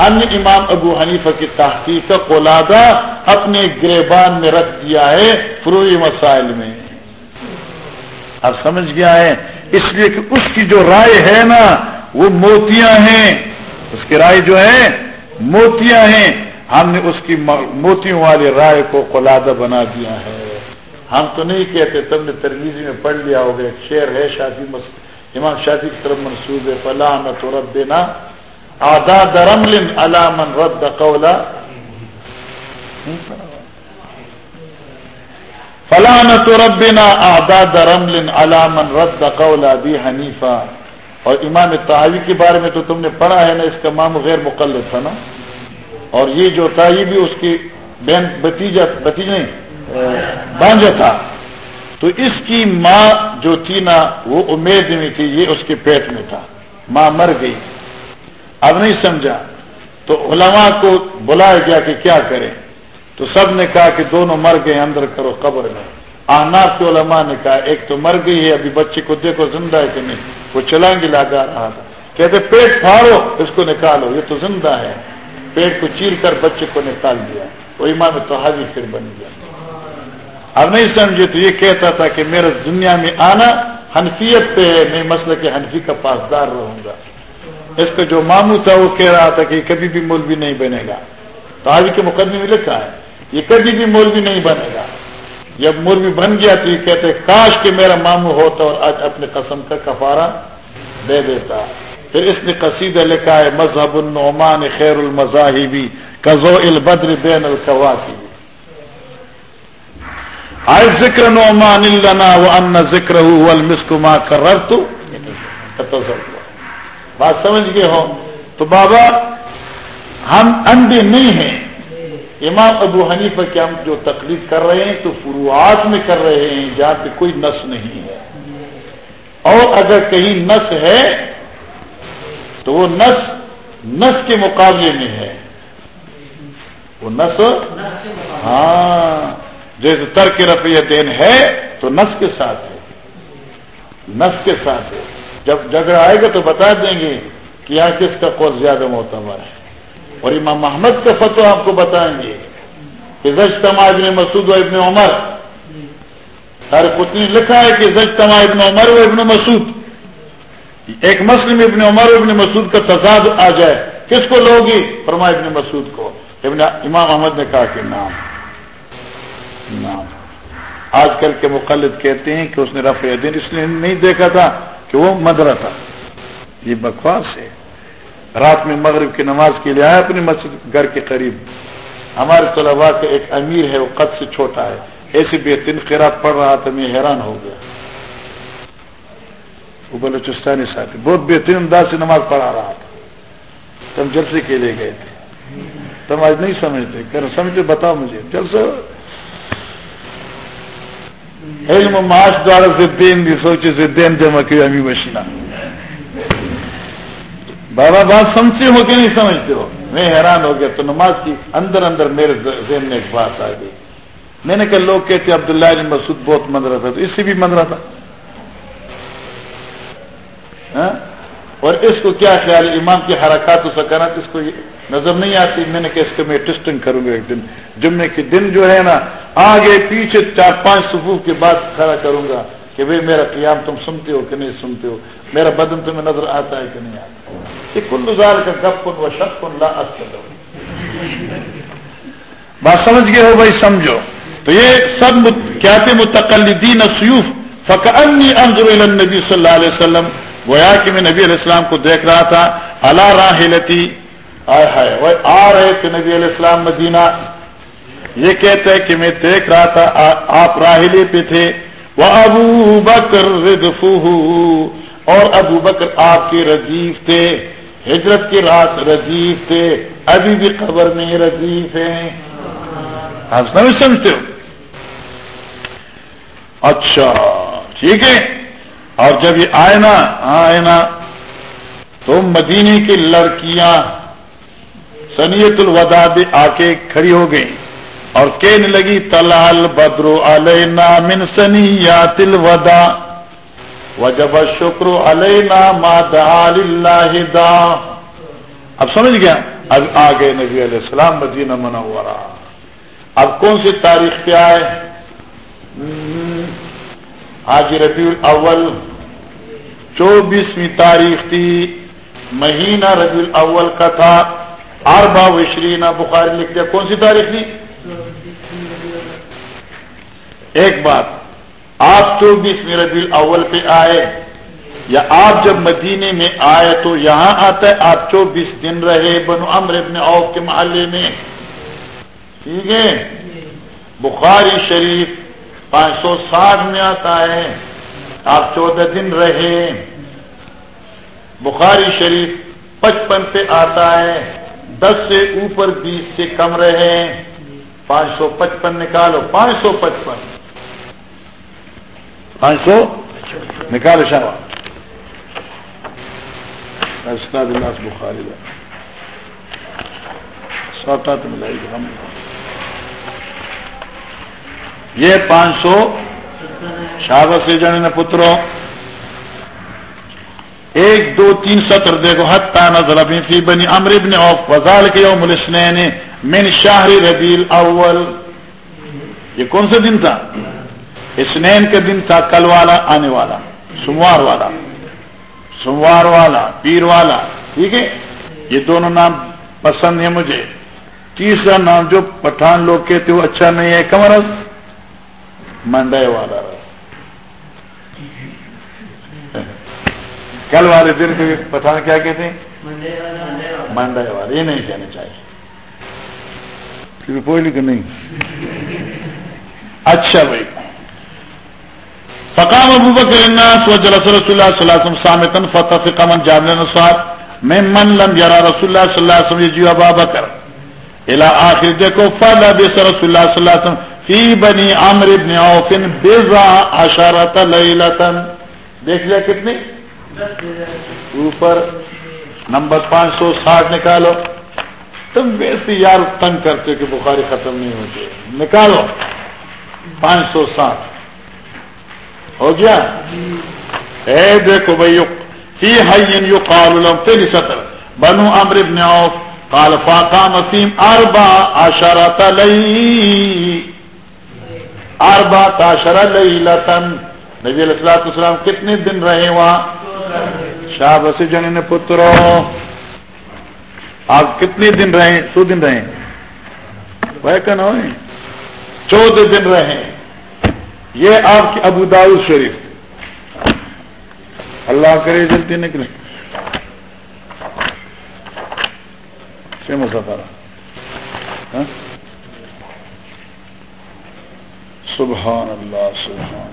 ہم نے امام ابو حنیفہ کی تحقیق قلادہ اپنے گریبان میں رکھ دیا ہے فروعی مسائل میں۔ اب سمجھ گیا ہے اس لیے کہ اس کی جو رائے ہے نا، وہ موتیاں ہیں۔ اس کی رائے جو ہے، موتیاں ہیں۔ ہم نے اس کی موتیوں والی رائے کو قلادہ بنا دیا ہے۔ ہم تو نہیں کہتے، تم نے ترمیزی میں پڑھ لیا ہوگا۔ ایک شعر ہے، شادی مس... امام شادی کی طرف منصوب ہے۔ فلاح نہ تو رب دینا آدھا درم علامن رد قولا فلاں تو ربنا آداد رمل علامن رد قولا بھی حنیفہ اور امام تعوی کے بارے میں تو تم نے پڑھا ہے نا، اس کا مام غیر مقلد تھا نا؟ اور یہ جو تھا، یہ بھی اس کی بہن بتیجا بتیج نہیں بانجا تھا۔ تو اس کی ماں جو تھی نا، وہ امید میں تھی، یہ اس کے پیٹ میں تھا۔ ماں مر گئی۔ اب نہیں سمجھا۔ تو علماء کو بلایا گیا کہ کیا کریں۔ تو سب نے کہا کہ دونوں مر گئے اندر کرو قبر میں۔ آناب کے علماء نے کہا، ایک تو مر گئی ہے، ابھی بچے کو دیکھو زندہ ہے کہ نہیں۔ وہ چلائیں گے لا جا رہا تھا۔ کہتے پیٹ پھاڑو، اس کو نکالو یہ تو زندہ ہے۔ پیٹ کو چیر کر بچے کو نکال دیا۔ وہ امام تو حاضی پھر بن گیا۔ اب نہیں سمجھے تو یہ کہتا تھا کہ میرا دنیا میں آنا حنفیت پہ ہے، میں مسئلہ کے حنفی کا پاسدار رہوں گا۔ اس کا جو ماموں تھا، وہ کہہ رہا تھا کہ کبھی بھی مولوی نہیں بنے گا۔ تو حاضی کے مقدمے میں لکھا ہے۔ یہ کبھی بھی مولوی نہیں بنے گا۔ جب مولوی بن گیا تو یہ کہتے کاش کہ میرا ماموں ہوتا اور آج اپنے قسم کا کفارہ دے دیتا۔ پھر اس نے قصیدہ لکھا ہے، مذہب النعمان خیر المذاہبی کزو البدر بین القواسی آئے ذکر نعمان لنا و ان ذکر المسکما کرر تو بات سمجھ گئے ہو تو بابا، ہم اندھے نہیں ہیں۔ امام ابو حنیفہ کے ہم جو تقلید کر رہے ہیں تو فروعات میں کر رہے ہیں، جہاں پہ کوئی نس نہیں ہے۔ اور اگر کہیں نس ہے، تو وہ نس نس کے مقابلے میں ہے۔ وہ نس ہاں جیسے ترک رفیہ دین ہے، تو نس کے ساتھ ہے۔ نس کے ساتھ ہے۔ جب جگہ آئے گا تو بتا دیں گے کہ یہاں کس کا قوت زیادہ معتبر ہے۔ اور امام محمد کا فتو آپ کو بتائیں گے کہ زجتما ابن مسعود و ابن عمر سارے پتنی لکھا ہے کہ زجتما ابن عمر و ابن مسعود۔ ایک مسلم ابن عمر و ابن مسعود کا تضاد آ جائے۔ کس کو لوگی؟ فرما ابن مسعود کو۔ ابن امام محمد نے کہا کہ نام نام آج کل کے مقلد کہتے ہیں کہ اس نے رفع دین اس لیے نہیں دیکھا تھا کہ وہ مدرا تھا یہ بکواس ہے۔ رات میں مغرب کی نماز کے لیے آیا اپنی مسجد گھر کے قریب۔ ہمارے طلباء کے ایک امیر ہے، وہ قد سے چھوٹا ہے۔ ایسی بہترین خیرات پڑھ رہا تھا، میں حیران ہو گیا۔ وہ بلوچستانی ساتھی بہت بہترین انداز سے نماز پڑھا رہا تھا۔ تم جلسے کے لیے گئے تھے۔ تم آج نہیں سمجھتے کر سمجھتے بتاؤ مجھے۔ جلسہ؟ علم معاش دوارا سے دین بھی سوچے سے دین جمع کی امی مشینہ۔ بابا بات سمجھتے ہو کہ نہیں سمجھتے ہو؟ میں حیران ہو گیا، تو نماز کی اندر اندر میرے ذہن میں ایک بات آ گئی۔ میں نے کہا، لوگ کہتے عبداللہ علی مسعود بہت مند رہا تھا تو اس سے بھی مند رہا تھا اور اس کو کیا خیال امام کی حرکات و سکانات اس کو نظر نہیں آتی۔ میں نے کہا، اس کو میں ٹیسٹنگ کروں گا ایک دن۔ جمعے کے دن جو ہے نا، آگے پیچھے چار پانچ صفوف کے بعد کھڑا کروں گا کہ بھائی میرا قیام تم سنتے ہو کہ نہیں سنتے ہو؟ میرا بدن تمہیں نظر آتا ہے کہ نہیں آتا؟ یہ کل زار کا گپ کن و شک کن لا بات سمجھ گئے ہو بھائی؟ سمجھو. تو یہ سب کیا تھے؟ متقلدین سیوف. فکرنی انظر نبی صلی اللہ علیہ وسلم. گویا کہ میں نبی علیہ السلام کو دیکھ رہا تھا. اللہ راہلتی آئے وہ آ رہے تھے نبی علیہ السلام مدینہ. یہ کہتے کہ میں دیکھ رہا تھا آپ راہلی پہ تھے. وہ ابو بکر اور ابو بکر آپ کے ردیف تھے. ہجرت کی رات ردیف تھے، ابھی بھی خبر نہیں ردیف ہیں۔ ہاں، آپ سمجھ سمجھتے ہو اچھا ٹھیک ہے۔ اور جب یہ آئے نا آئے نا، تو مدینے کی لڑکیاں سنیت الوداع بھی آ کے کھڑی ہو گئی اور کہنے لگی، تلال بدرو علینا من سنیات الوداع۔ وجب شکر علینا ما دعا للہ دا. اب سمجھ گیا اب آ گئے نبی علیہ السلام مدینہ منورہ. اب کون سی تاریخ پہ آئے؟ آج ربیع الاول. چوبیسویں تاریخ تھی. مہینہ ربیع الاول کا تھا. اربا وشرینہ بخاری لکھ دیا. کون سی تاریخ تھی؟ ایک بات. آپ چوبیس میں ربیع اول پہ آئے یا آپ جب مدینے میں آئے تو یہاں آتا ہے، آپ چوبیس دن رہے بنو امر ابن اوف کے محلے میں۔ ٹھیک ہے؟ بخاری شریف پانچ سو ساٹھ میں آتا ہے۔ آپ چودہ دن رہے۔ بخاری شریف پچپن پہ آتا ہے۔ دس سے اوپر بیس سے کم رہے۔ پانچ سو پچپن نکالو۔ پانچ سو پچپن۔ پانچ سو نکال شاہ اسناد اللہ بخاری سوتا تو ملائی ہم یہ پانچ سو شاہ سے جانے پتروں ایک دو تین سطر دیکھو حت نظر فی بنی امر ابن اوف وزال کے یوم الاسنین من شاہر ربیل اول یہ کون سا دن تھا اسنین کا دن تھا کل والا آنے والا سوموار والا سوموار والا پیر والا ٹھیک ہے؟ یہ دونوں نام پسند ہیں مجھے۔ تیسرا نام جو پٹھان لوگ کہتے وہ اچھا نہیں ہے کمر منڈے والا۔ کل والے دن کو پٹھان کیا کہتے ہیں؟ منڈے والا یہ نہیں کہنا چاہیے۔ کہ نہیں۔ اچھا بھائی۔ فقام ابو بکر الناس وجلس رسول الله صلى الله عليه وسلم سامتا فتفق من جاب لنا من لم يرى رسول الله صلى الله عليه وسلم يجي ابا بکر. الى اخر دیکھو، فلبس رسول الله صلى الله عليه وسلم في بني عمرو بن عوف بضع عشرة ليلة دیکھ لیا کتنی؟ اوپر نمبر پانچ سو ساٹھ نکالو. تم ویسے یار تنگ کرتے کہ بخاری ختم نہیں ہوتے. نکالو. پانچ سو ساٹھ. ہو گیا اے دیکھو بھائی فی حین یو قال پہلی سطر بنو امر ابن عوف قال، فاقا مسیم اربا عشرت لئی اربا عشر لیلتن نبی علیہ السلام السلام کتنے دن رہے وہاں؟ شاہ بس جن پترو. آپ کتنے دن رہے سو دن رہے وہ کن ہوئے۔ چودہ دن رہے یہ آپ کی ابو داؤد شریف۔ اللہ کرے جلدی نکلے۔ سے مسافر ہاں؟ سبحان اللہ سبحان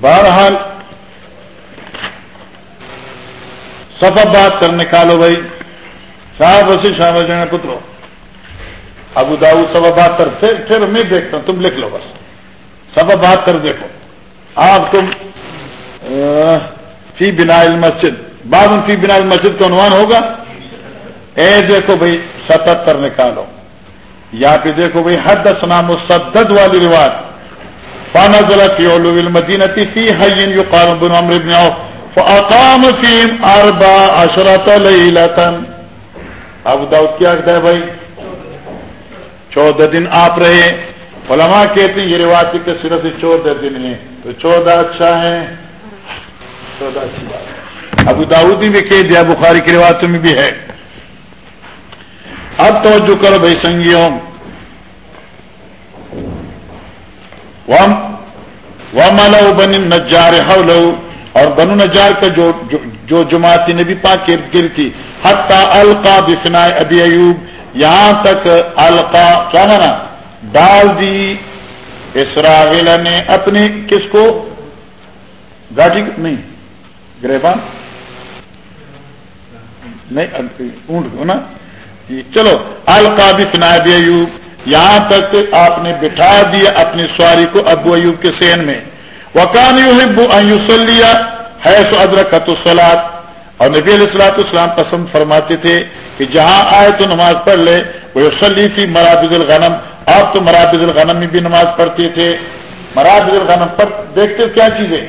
بہرحال سفر بات کر نکالو بھائی۔ صاحب وسی شاہ جو پترو۔ ابو داؤ سب بات کر، پھر پھر میں دیکھتا ہوں، تم لکھ لو بس۔ سب بات کر دیکھو۔ آپ تم فی بنا مسجد۔ بعد فی بنا مسجد کا عنوان ہوگا۔ اے دیکھو بھائی ستہتر نکالو۔ یا پھر دیکھو بھائی حد سنام سدد والی رواج فانا ضلع فی علو المدینہ فی حین you قارن bin Umar bin Auf. فاقام fame اربا عشرت لیلتن ابو داؤد کیا کہتا ہے بھائی؟ چودہ دن آپ رہے۔ علماء کہتے ہیں یہ روایتی کے صرف چودہ دن ہیں۔ تو چودہ اچھا ہے چودہ اچھی بات ابو داؤدی بھی کہہ دیا، بخاری کی روایتوں میں بھی ہے۔ اب توجہ کرو بھائی سنگیوں۔ ملو بن نجار لو اور بنو نجار کا جو جو جماعتی نبی پاک ارد گرد تھی۔ حتہ القا بسنا ابی ایوب، یہاں تک القا، کیا نا ڈال دی۔ اسراغیل نے اپنے کس کو؟ گاڑی نہیں، گریبان۔ نہیں، اونٹ کو نا؟ چلو، القا بسنا ابی ایوب، یہاں تک آپ نے بٹھا دیا اپنی سواری کو ابو ایوب کے سین میں۔ وکان یوسلیا ہے سو ادرک سلاد اور نبی علیہ السلاط اسلام پسند فرماتے تھے کہ جہاں آئے تو نماز پڑھ لے، وہ یوسلی تھی مرابض الغنم۔ آپ تو مرابض الغنم میں بھی نماز پڑھتے تھے۔ مرابض الغنم پر دیکھتے کیا چیزیں؟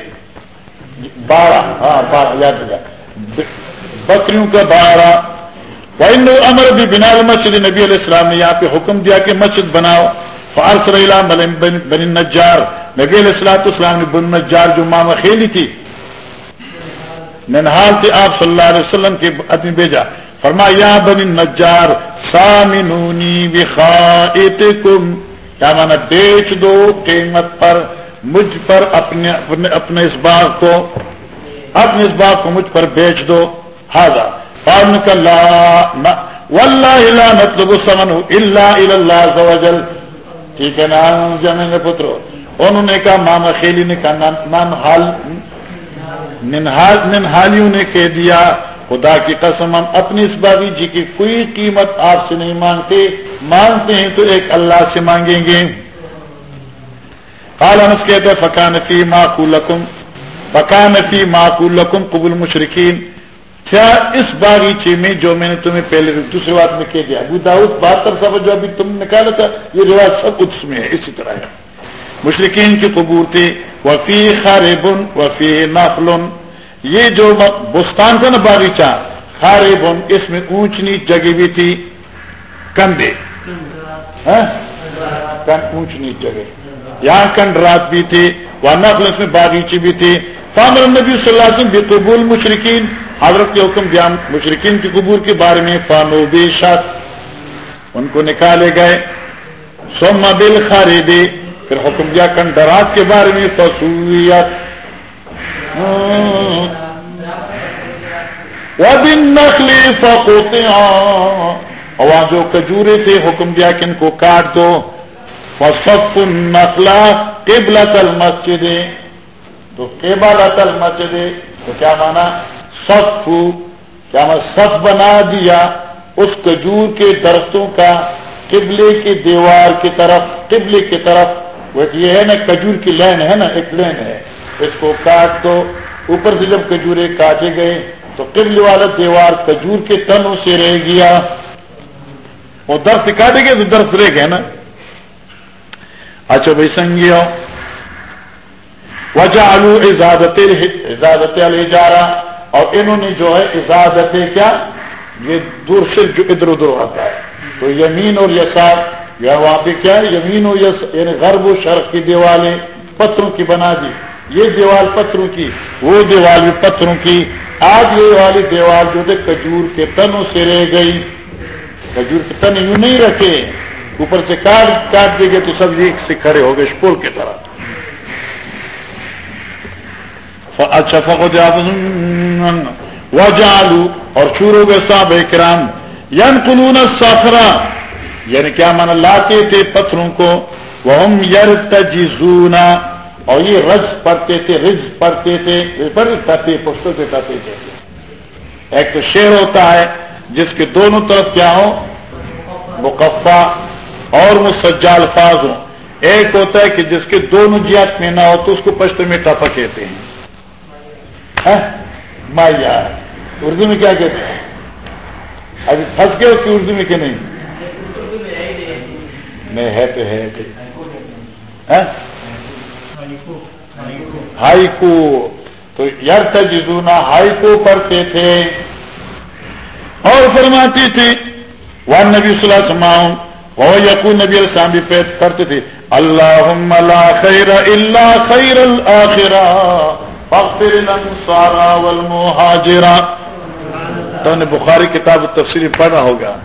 بارہ ہاں بارہ یاد رکھا بکریوں کا بارہ وائن امر بھی بنا مسجد نبی علیہ السلام نے یہاں پہ حکم دیا کہ مسجد بناؤ۔ فارس ریلا بن نجار نبی علیہ السلاط اسلام نے بن نجار جو ماما کھیلی تھی ننحال تھے آپ صلی اللہ علیہ وسلم کے آدمی بھیجا۔ فرما یا بنی نجار سامنونی بخائتکم کیا مانا؟ بیچ دو قیمت پر مجھ پر اپنے اپنے, اپنے اس باغ کو اپنے اس باغ کو مجھ پر بیچ دو۔ ہاضا فارن کا لا واللہ لا سمن اللہ ٹھیک ہے نا جمیں پترو۔ انہوں نے کہا ماما خیلی نے کہا نان حال ننحالیوں نے کہہ دیا، خدا کی قسم، ہم اپنی اس بابی جی کی کوئی قیمت آپ سے نہیں مانگتے مانگتے ہیں تو ایک اللہ سے مانگیں گے. انس کہتے فقان فی معقول فقان فی معقول قبول مشرقین کیا اس باغیچے میں جو میں نے تمہیں پہلے دوسری بات میں کہہ دیا؟ ابو داؤد بہتر سب جو ابھی تم نے نکالا تھا، یہ رواج سب اس میں ہے، اسی طرح ہے۔ مشرقین کی قبور تھی۔ وفی خاربن، وفی نافلن یہ جو بستان تھا نا باغیچہ، خاربن، اس میں اونچ نیچ جگہ بھی تھی۔ کندے ہاں؟ اونچ نیچ جگہ۔ یہاں کنڈرات بھی تھی وہ نفل اس میں باغیچے بھی تھی فامر نبی صلی اللہ علیہ وسلم بھی قبول مشرقین حضرت کے حکم دیا مشرقین کی قبور کے بارے میں فانو بے ان کو نکالے گئے۔ سوما بل خارے پھر حکم دیا کنڈرات کے بارے میں فصویت وہ بن نقلی فوتے اور جو کجورے تھے حکم دیا کہ ان کو کاٹ دو۔ فصف النخلا قبلت المسجد۔ تو قبلت المسجد، تو کیا مانا؟ سب کیا میں سب بنا دیا۔ اس کجور کے درختوں کا قبلے کی دیوار کی طرف، قبلے کی طرف وہ یہ ہے نا، کجور کی لین ہے نا، ایک لین ہے۔ اس کو کاٹ دو۔ اوپر سے جب کجورے کاٹے گئے، تو قبل والا دیوار کجور کے تنوں سے رہ گیا۔ وہ درخت کاٹے گئے تو درخت رہ گئے نا۔ اچھا بھائی، سنگیو۔ وجہ آلو اجازت اجازت الجارہ اور انہوں نے جو ہے اجازت کیا؟ یہ دور سے جو ادھر ادھر ہوتا ہے۔ تو یمین اور یسار یا وہاں پہ کیا ہے یمین اور یس یعنی غرب و شرق کی دیوالیں پتھروں کی بنا دی. یہ دیوال پتھروں کی، وہ دیوال بھی پتھروں کی. آج یہ والی دیوال جو تھے کجور کے تنوں سے رہ گئی. کجور کے تن یوں نہیں رکھے. اوپر سے کاٹ کاٹ دے گئے تو سب ایک سے کھڑے ہو گئے اسکول کی طرح. اچھا فخر و جالو اور شروع گئے صاحب کرام. ین قنون سافرا یعنی کیا مانا لاتے تھے پتھروں کو؟ وہ یرتجزونا اور یہ رز پڑھتے تھے، رز پڑھتے تھے پڑھتے پشتوں سے تھے۔ ایک تو شیر ہوتا ہے، جس کے دونوں طرف کیا ہو؟ مقفع اور مسجا الفاظ ہوں۔ ایک ہوتا ہے کہ جس کے دونوں جیات میں نہ ہو تو اس کو پشت میں ٹپا کہتے ہیں۔ ہاں؟ مایا اردو میں کیا کہتے ہیں؟ ابھی پھنس گئے اس کی اردو میں کہ نہیں؟ میں ہے تو ہے۔ ہائی کو تو یار ہائی کو پڑھتے تھے۔ اور فرماتی تھی وہ نبی صلاح سماؤں وہ یقو نبی السلام بھی پیش کرتے تھے اللہ خیر اللہ خیر الآخرہ فاغفر الانصار والمهاجرا تو نے بخاری کتاب تفسیر پڑھا ہوگا۔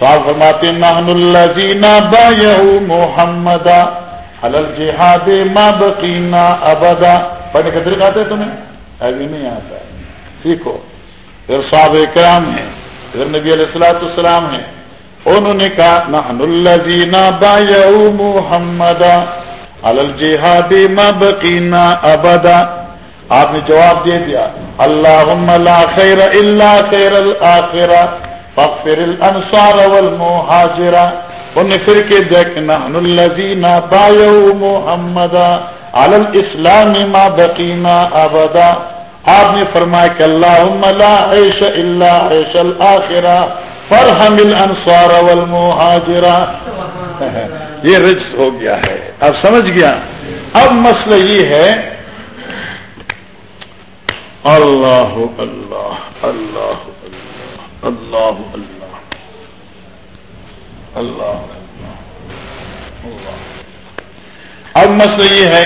صاحب فرماتے نحن الذين بايعوا محمدا على الجهاد ما بقينا ابدا۔ پڑھنے کا طریقہ آتا ہے تمہیں؟ ابھی نہیں آتا۔ سیکھو۔ پھر صاحب کرام ہیں، پھر نبی علیہ السلاۃ السلام ہیں۔ انہوں نے کہا، نحن الذين بايعوا محمدا على الجهاد ما بقينا ابدا۔ آپ نے جواب دے دیا اللہ لا خیر اللہ خیر الآخرہ فاغفر الانصار والمہاجرہ ان پھر کے دیکھنا الذین بایعوا محمدا علی الاسلام ما بقینا ابدا. آپ نے فرمایا کہ اللہم لا عیش الا عیش الاخرہ. فرحم الانصار والمہاجرہ یہ رجس ہو گیا ہے. اب سمجھ گیا؟ اب مسئلہ یہ ہے، اللہ اللہ اللہ اللہ اللہ. اللہ اللہ. اب مسئلہ یہ ہے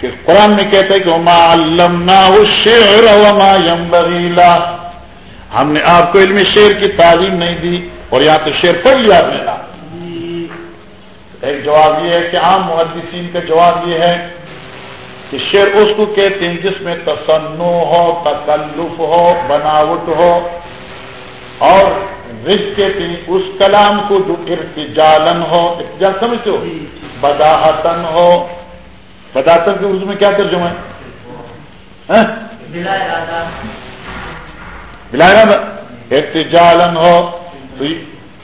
کہ قرآن میں کہتے کہ ما علمنا شعر وما ينبغي له. ہم نے آپ کو علم شعر کی تعلیم نہیں دی اور یہاں تو شعر پڑھ لیا میرا ایک جواب یہ ہے کہ عام محدثین کا جواب یہ ہے کہ شعر اس کو کہتے ہیں جس میں تصنو ہو، تکلف ہو، بناوٹ ہو اور اس کلام کو جو ارتجالن ہو ارتجال سمجھتے ہو؟ بداحتن ہو۔ بداحتن کے اردو میں کیا ترجمہ ہے؟ ہاں؟ بلا ارتجالن ہو۔ تو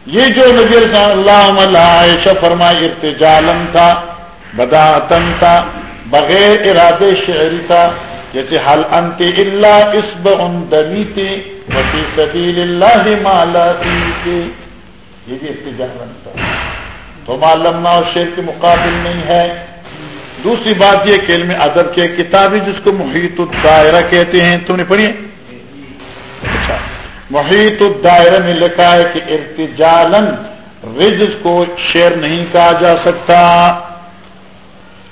یہ جو نبی اللہ عائشہ فرمائے ارتجالن تھا بداحتن تھا بغیر ارادے شعری کا جیسے حل انت اللہ اسب ان دمیتی وفی سبیل اللہ مالا یہ بھی احتجاج بنتا ہے۔ تو معلوم اور شیر کے مقابل نہیں ہے۔ دوسری بات یہ کہ علم ادب کے کتابیں جس کو محیط الدائرہ کہتے ہیں۔ تم نے پڑھی اچھا۔ محیط الدائرہ میں لکھا ہے کہ ارتجالن رجز کو شیر نہیں کہا جا سکتا۔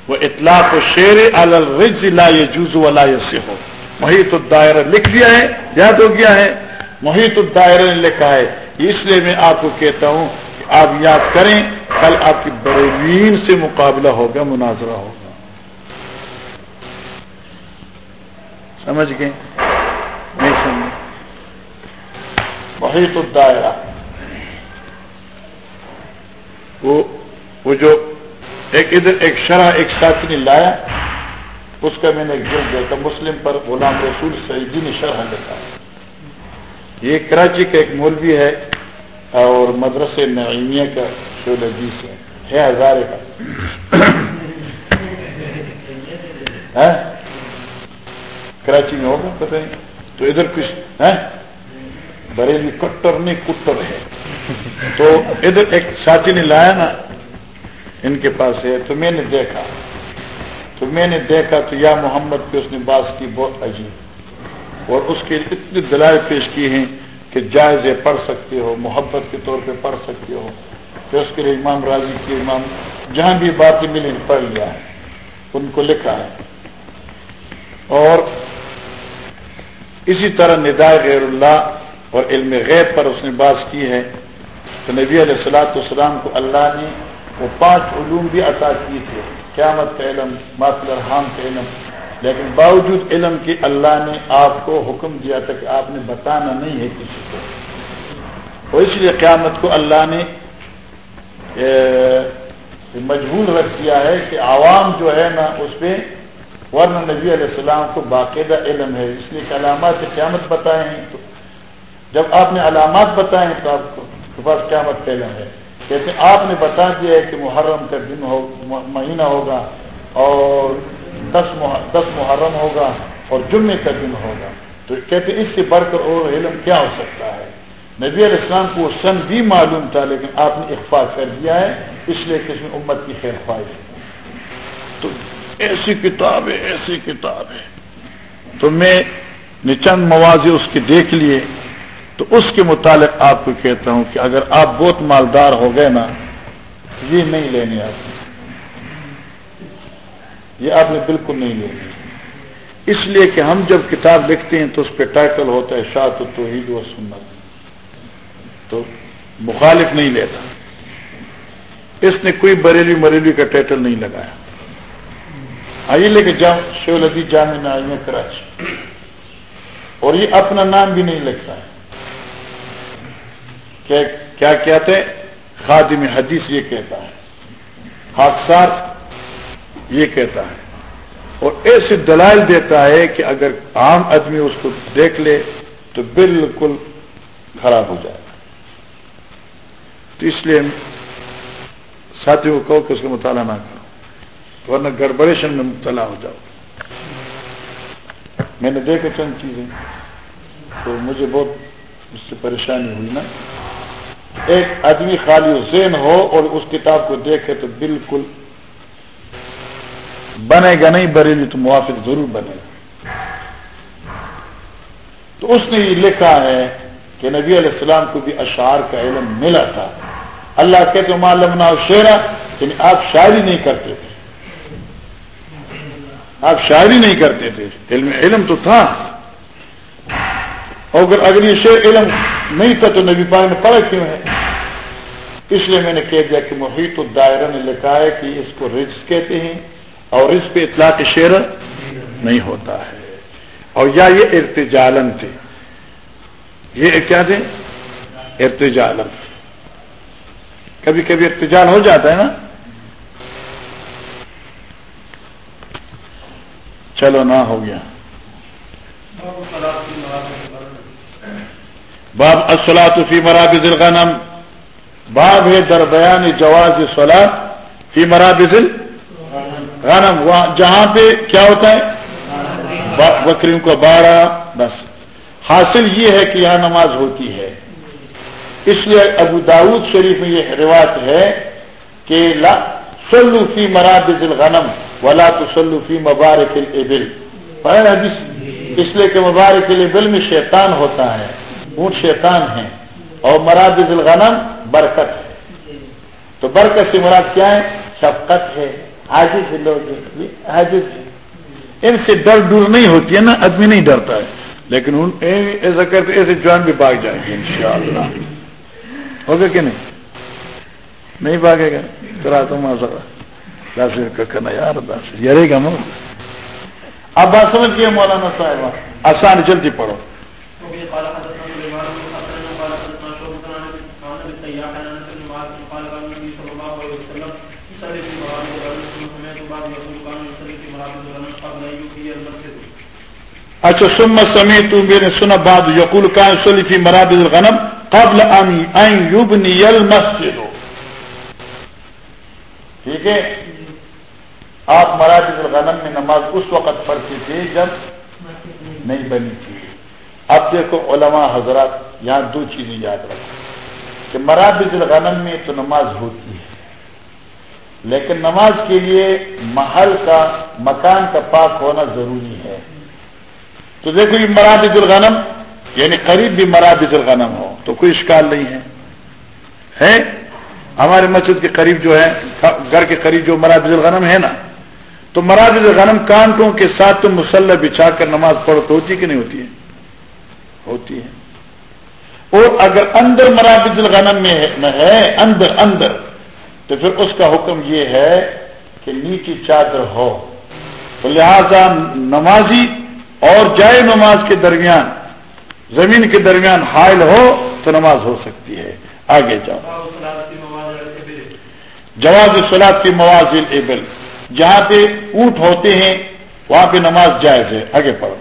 وہ اطلاق شیر الرج لا جز ولا سے ہو محیط الدائرہ لکھ دیا ہے، یاد ہو گیا ہے۔ محیط الدائرہ نے لکھا ہے۔ اس لیے میں آپ کو کہتا ہوں کہ آپ یاد کریں، کل آپ کی بریلین سے مقابلہ ہوگا، مناظرہ ہوگا۔ سمجھ گئے؟ نہیں سمجھ محیط الدائرہ۔ وہ وہ جو ایک ادھر ایک شرح، ایک ساتھی نے لایا۔ اس کا میں نے ایک جلد دیکھا مسلم پر غلام رسول سعیدی نے شرح لکھا۔ یہ کراچی کا ایک مولوی ہے اور مدرسے نعیمیہ کا شعل عزیز جی ہے۔ ہے ہزارے کا۔ <coughs> کراچی میں ہوگا پتہ نہیں۔ تو ادھر کچھ ہے بریلی کٹر نہیں کٹر ہے۔ تو ادھر ایک ساتھی نے لایا نا، ان کے پاس ہے۔ تو میں نے دیکھا۔ تو میں نے دیکھا تو یا محمد پہ اس نے بات کی بہت عجیب اور اس کے اتنے دلائل پیش کی ہیں کہ جائز پڑھ سکتے ہو، محبت کے طور پہ پڑھ سکتے ہو۔ پھر اس کے لیے امام راضی کی امام جہاں بھی باتیں ملی پڑھ لیا ہے، ان کو لکھا ہے۔ اور اسی طرح ندائے غیر اللہ اور علم غیب پر اس نے بات کی ہے۔ تو نبی علیہ السلاۃ والسلام کو اللہ نے وہ پانچ علوم بھی عطا کیے تھے۔ قیامت کا علم ماتل الرحام کا علم۔ لیکن باوجود علم کی اللہ نے آپ کو حکم دیا تھا کہ آپ نے بتانا نہیں ہے کسی کو۔ اور اس لیے قیامت کو اللہ نے مجبور رکھ دیا ہے کہ عوام جو ہے نا، اس پہ ورن نبی علیہ السلام کو باقاعدہ علم ہے۔ اس لیے کہ علامات قیامت بتائے ہیں تو، جب آپ نے علامات بتائے ہیں تو آپ کو پاس قیامت کا علم ہے۔ کہتے آپ نے بتا دیا ہے کہ محرم کا دن ہو مہینہ ہوگا اور دس دس محرم ہوگا اور جمعے کا دن ہوگا۔ تو کہتے اس سے بڑھ کر اور علم کیا ہو سکتا ہے؟ نبی علیہ السلام کو وہ سن بھی معلوم تھا لیکن آپ نے اخفا کر دیا ہے، اس لیے کہ اس میں امت کی خیر خواہش تو ایسی کتاب ہے ایسی کتاب ہے تو میں نے چند موازی اس کے دیکھ لیے۔ تو اس کے متعلق آپ کو کہتا ہوں کہ اگر آپ بہت مالدار ہو گئے نا، یہ نہیں لینے آپ یہ آپ نے بالکل نہیں لینی اس لیے کہ ہم جب کتاب لکھتے ہیں تو اس پہ ٹائٹل ہوتا ہے شاہ توحید و سنت۔ تو مخالف نہیں لیتا۔ اس نے کوئی بریلی مریلی کا ٹائٹل نہیں لگایا۔ آئیے لے کے جاؤ شیولدی جامع نائی کراچی۔ اور یہ اپنا نام بھی نہیں لکھتا ہے۔ کیا کہتے خادم حدیث یہ کہتا ہے حادثات یہ کہتا ہے۔ اور ایسے دلائل دیتا ہے کہ اگر عام آدمی اس کو دیکھ لے تو بالکل خراب ہو جائے۔ تو اس لیے ساتھیوں کو کہو کہ اس کا مطالعہ نہ کرو، ورنہ گڑبڑیشن میں مبتلا ہو جاؤ۔ میں نے دیکھا چند چیزیں تو مجھے بہت اس سے پریشانی ہوئی نا۔ ایک آدمی خالی حسین ہو اور اس کتاب کو دیکھے تو بالکل بنے گا نہیں بریلی تو موافق ضرور بنے گا۔ تو اس نے یہ لکھا ہے کہ نبی علیہ السلام کو بھی اشعار کا علم ملا تھا۔ اللہ کہتے معلوم شیرا یعنی آپ شاعری نہیں کرتے تھے۔ آپ شاعری نہیں کرتے تھے۔ علم علم تو تھا۔ اور اگر یہ شعر علم نہیں تھا تو نبی پاک نے پڑھا کیوں ہے؟ اس لیے میں نے کہہ دیا کہ محیط الدائرہ نے لکھا ہے کہ اس کو رز کہتے ہیں اور اس پہ اطلاع کے شعر نہیں ہوتا ہے۔ اور یا یہ ارتجالن تھے۔ یہ کیا تھے؟ ارتجالن۔ کبھی کبھی ارتجال ہو جاتا ہے نا۔ چلو، نہ ہو گیا۔ باب اصلاۃ فی مرابض الغنم. باب ہے در بیان جواز سولاد فی مرابض الغنم. جہاں پہ کیا ہوتا ہے؟ بکریوں کو بارہ، بس۔ حاصل یہ ہے کہ یہاں نماز ہوتی ہے۔ اس لیے ابو داود شریف میں یہ روایت ہے کہ سلو فی مراد الغنم ولا تو سلو فی مبارک البل اس لیے کہ مبارک البل میں شیطان ہوتا ہے۔ اونٹ شیطان ہے اور مراد الغنم برکت ہے۔ تو برکت سے مراد کیا ہے؟ شفقت ہے۔ حاجز لوگ حاجز ان سے ڈر ڈر نہیں ہوتی ہے نا آدمی نہیں ڈرتا ہے۔ لیکن ایسا کرتے ایسے جوان بھی بھاگ جائیں گے، انشاءاللہ۔ ہوگا کہ نہیں؟ نہیں بھاگے گا۔ کرا تو دس کا کرنا یار دس یار گا مو۔ آپ بات سمجھ گئے مولانا صاحب؟ آسان جلدی پڑھو۔ اچھا سم سمی تو میرے سنا باد یقول کا سلیفی مراد الغنم قبل ان یبنی المسجد. ٹھیک ہے؟ آپ مراد الغنم میں نماز اس وقت پڑھتے تھے جب نہیں بنی تھی۔ اب دیکھو علماء حضرات یہاں دو چیزیں یاد رکھو کہ مراد الغنم میں تو نماز ہوتی ہے، لیکن نماز کے لیے محل کا، مکان کا پاک ہونا ضروری ہے۔ تو دیکھو یہ مراد الغنم یعنی قریب بھی مراد الغنم ہو، تو کوئی اشکال نہیں ہے۔ ہے؟ ہمارے مسجد کے قریب جو ہے، گھر کے قریب جو مراد الغنم ہے نا، تو مراد الغنم کانٹوں کے ساتھ تم مسلح بچھا کر نماز پڑھو تو ہوتی کہ نہیں ہوتی ہے؟ ہوتی ہے۔ اور اگر اندر مراد الغنم میں ہے، اندر اندر، تو پھر اس کا حکم یہ ہے کہ نیچی چادر ہو۔ تو لہذا نمازی اور جائے نماز کے درمیان، زمین کے درمیان حائل ہو تو نماز ہو سکتی ہے۔ آگے جاؤ۔ جواز سلاد کی موازل ایبل۔ جہاں پہ اونٹ ہوتے ہیں، وہاں پہ نماز جائز ہے۔ آگے پڑھو۔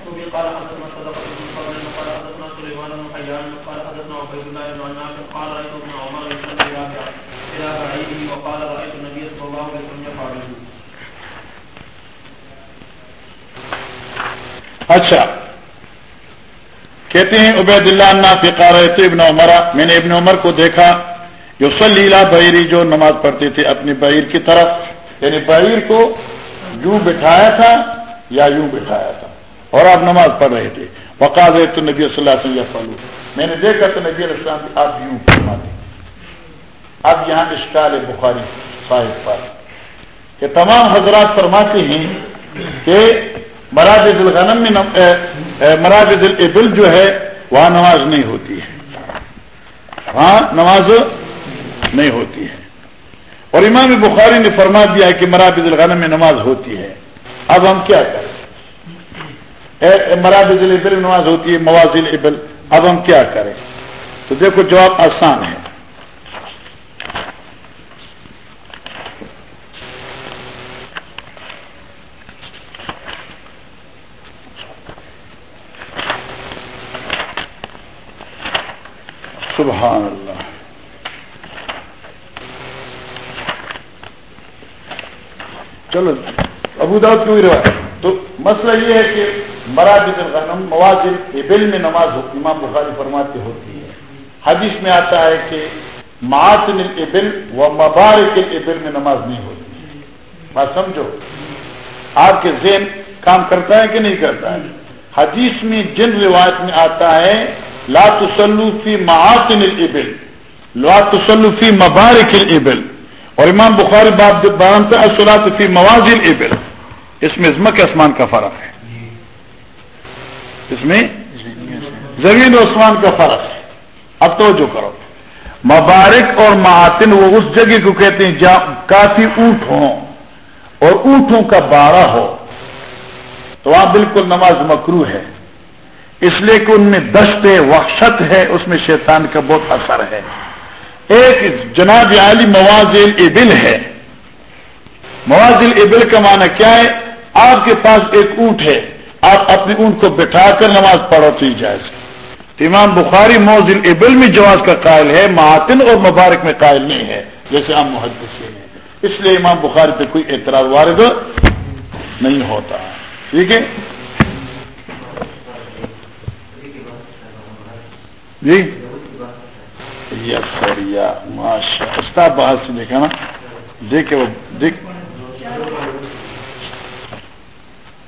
اچھا۔ کہتے ہیں عبید اللہ فکار ابن عمرا میں نے ابن عمر کو دیکھا جو سلیلا بحری جو نماز پڑھتے تھے اپنی بحیر کی طرف یعنی بحیر کو یوں بٹھایا تھا یا یوں بٹھایا تھا، اور آپ نماز پڑھ رہے تھے۔ وقاض تو نبی صلی اللہ علیہ وسلم میں نے دیکھا تو نبی علیہ السلام آپ یوں فرماتے اب یہاں اشکال ہے بخاری صاحب پر کہ تمام حضرات فرماتے ہیں کہ مراد الغنم میں مراد البل جو ہے، وہاں نماز نہیں ہوتی ہے۔ وہاں نماز نہیں ہوتی ہے۔ اور امام بخاری نے فرما دیا ہے کہ مراد الغنم میں نماز ہوتی ہے۔ اب ہم کیا کریں؟ مراد البل نماز ہوتی ہے موازل ابل اب ہم کیا کریں؟ تو دیکھو جواب آسان ہے سبحان اللہ چلو ابو داؤد کی روایت؟ تو مسئلہ یہ ہے کہ مراد الغنم موازن ابل میں نماز امام بخاری فرماتی ہوتی ہے حدیث میں آتا ہے کہ معاشن الابل و مبارک الابل میں نماز نہیں ہوتی۔ بات سمجھو؟ آپ کے ذہن کام کرتا ہے کہ نہیں کرتا ہے؟ حدیث میں جن روایت میں آتا ہے، لا تسلو فی محاسن الابل، لا تسلو فی مبارک الابل۔ اور امام بخاری باب بان سے فی موازن ابل، اس میں عزمت اسمان کا فرق ہے۔ اس میں زمین و عثمان کا فرق ہے۔ اب تو جو کرو۔ مبارک اور محاسن وہ اس جگہ کو کہتے ہیں جہاں کافی اونٹ ہوں اور اونٹوں کا بارہ ہو۔ تو وہاں بالکل نماز مکرو ہے۔ اس لیے کہ ان میں دست ہے وحشت ہے، اس میں شیطان کا بہت اثر ہے۔ ایک جناب عالی موازل ابل ہے۔ موازل ابل کا معنی کیا ہے؟ آپ کے پاس ایک اونٹ ہے۔ آپ اپنے اونٹ کو بٹھا کر نماز پڑھو تو جائز امام بخاری موزل ابل میں جواز کا قائل ہے، معاتن اور مبارک میں قائل نہیں ہے، جیسے عام محدثین ہیں۔ اس لیے امام بخاری پہ کوئی اعتراض وارد نہیں ہوتا۔ ٹھیک ہے؟ جی؟ یا ماشا استا باہر سے دیکھا نا؟ دیکھے وہ، دیکھ۔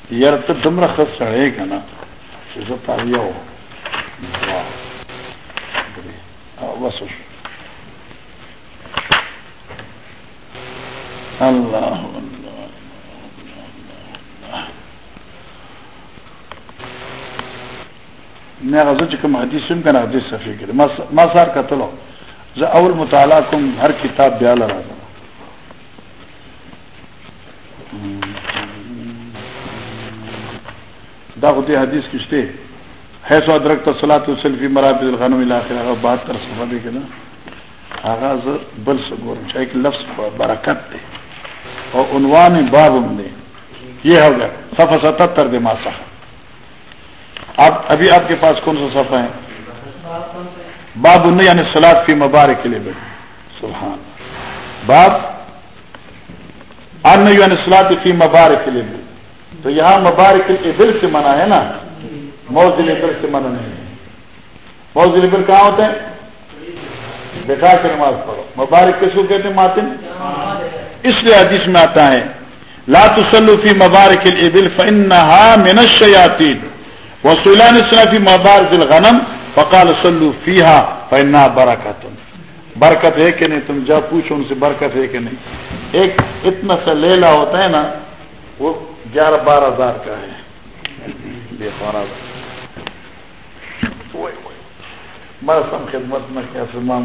یار تو دم رکھ چڑھے گا نا۔ تاریہ ہو۔ بس اللہ۔ میں غزو چکم حدیث سن کر حدیث صفی کرے ما سار کا تلو ز اول مطالعہ کم ہر کتاب بیا لڑا دو دا خودی حدیث کشتے ہے سو ادرک تصلاۃ السلفی مرابط الخانم الاخر بہتر صفحہ دے کے نا آغاز بل سگور ایک لفظ برکت دے اور عنوان باب دے یہ ہو گیا صفحہ ستہتر دے ماسا آپ ابھی آپ کے پاس کون سا صفحہ ہے؟ باب ان یعنی سلاد فی مبارک کے لیے بیٹھے۔ سبحان باب ان یعنی سلاد فی مبارک کے لیے بیٹھے۔ تو یہاں مبارک کے دل سے منع ہے نا؟ موز دل سے منع نہیں ہے۔ موز دل کہاں ہوتے ہیں؟ بٹھا کے نماز پڑھو۔ مبارک کس کو کہتے ہیں؟ ماتن اس لیے حدیث میں آتا ہے، لا تسلو فی مبارک الابل فانها من الشیاطین۔ وسولان فی مبارک الغنم، فقال صلو فیحا فانها برکت برکت ہے کہ نہیں؟ تم جا پوچھو ان سے برکت ہے کہ نہیں؟ ایک اتنا سا لیلا ہوتا ہے نا، وہ گیارہ بارہ ہزار کا ہے۔ بس ہم خدمت میں کیا فرمان۔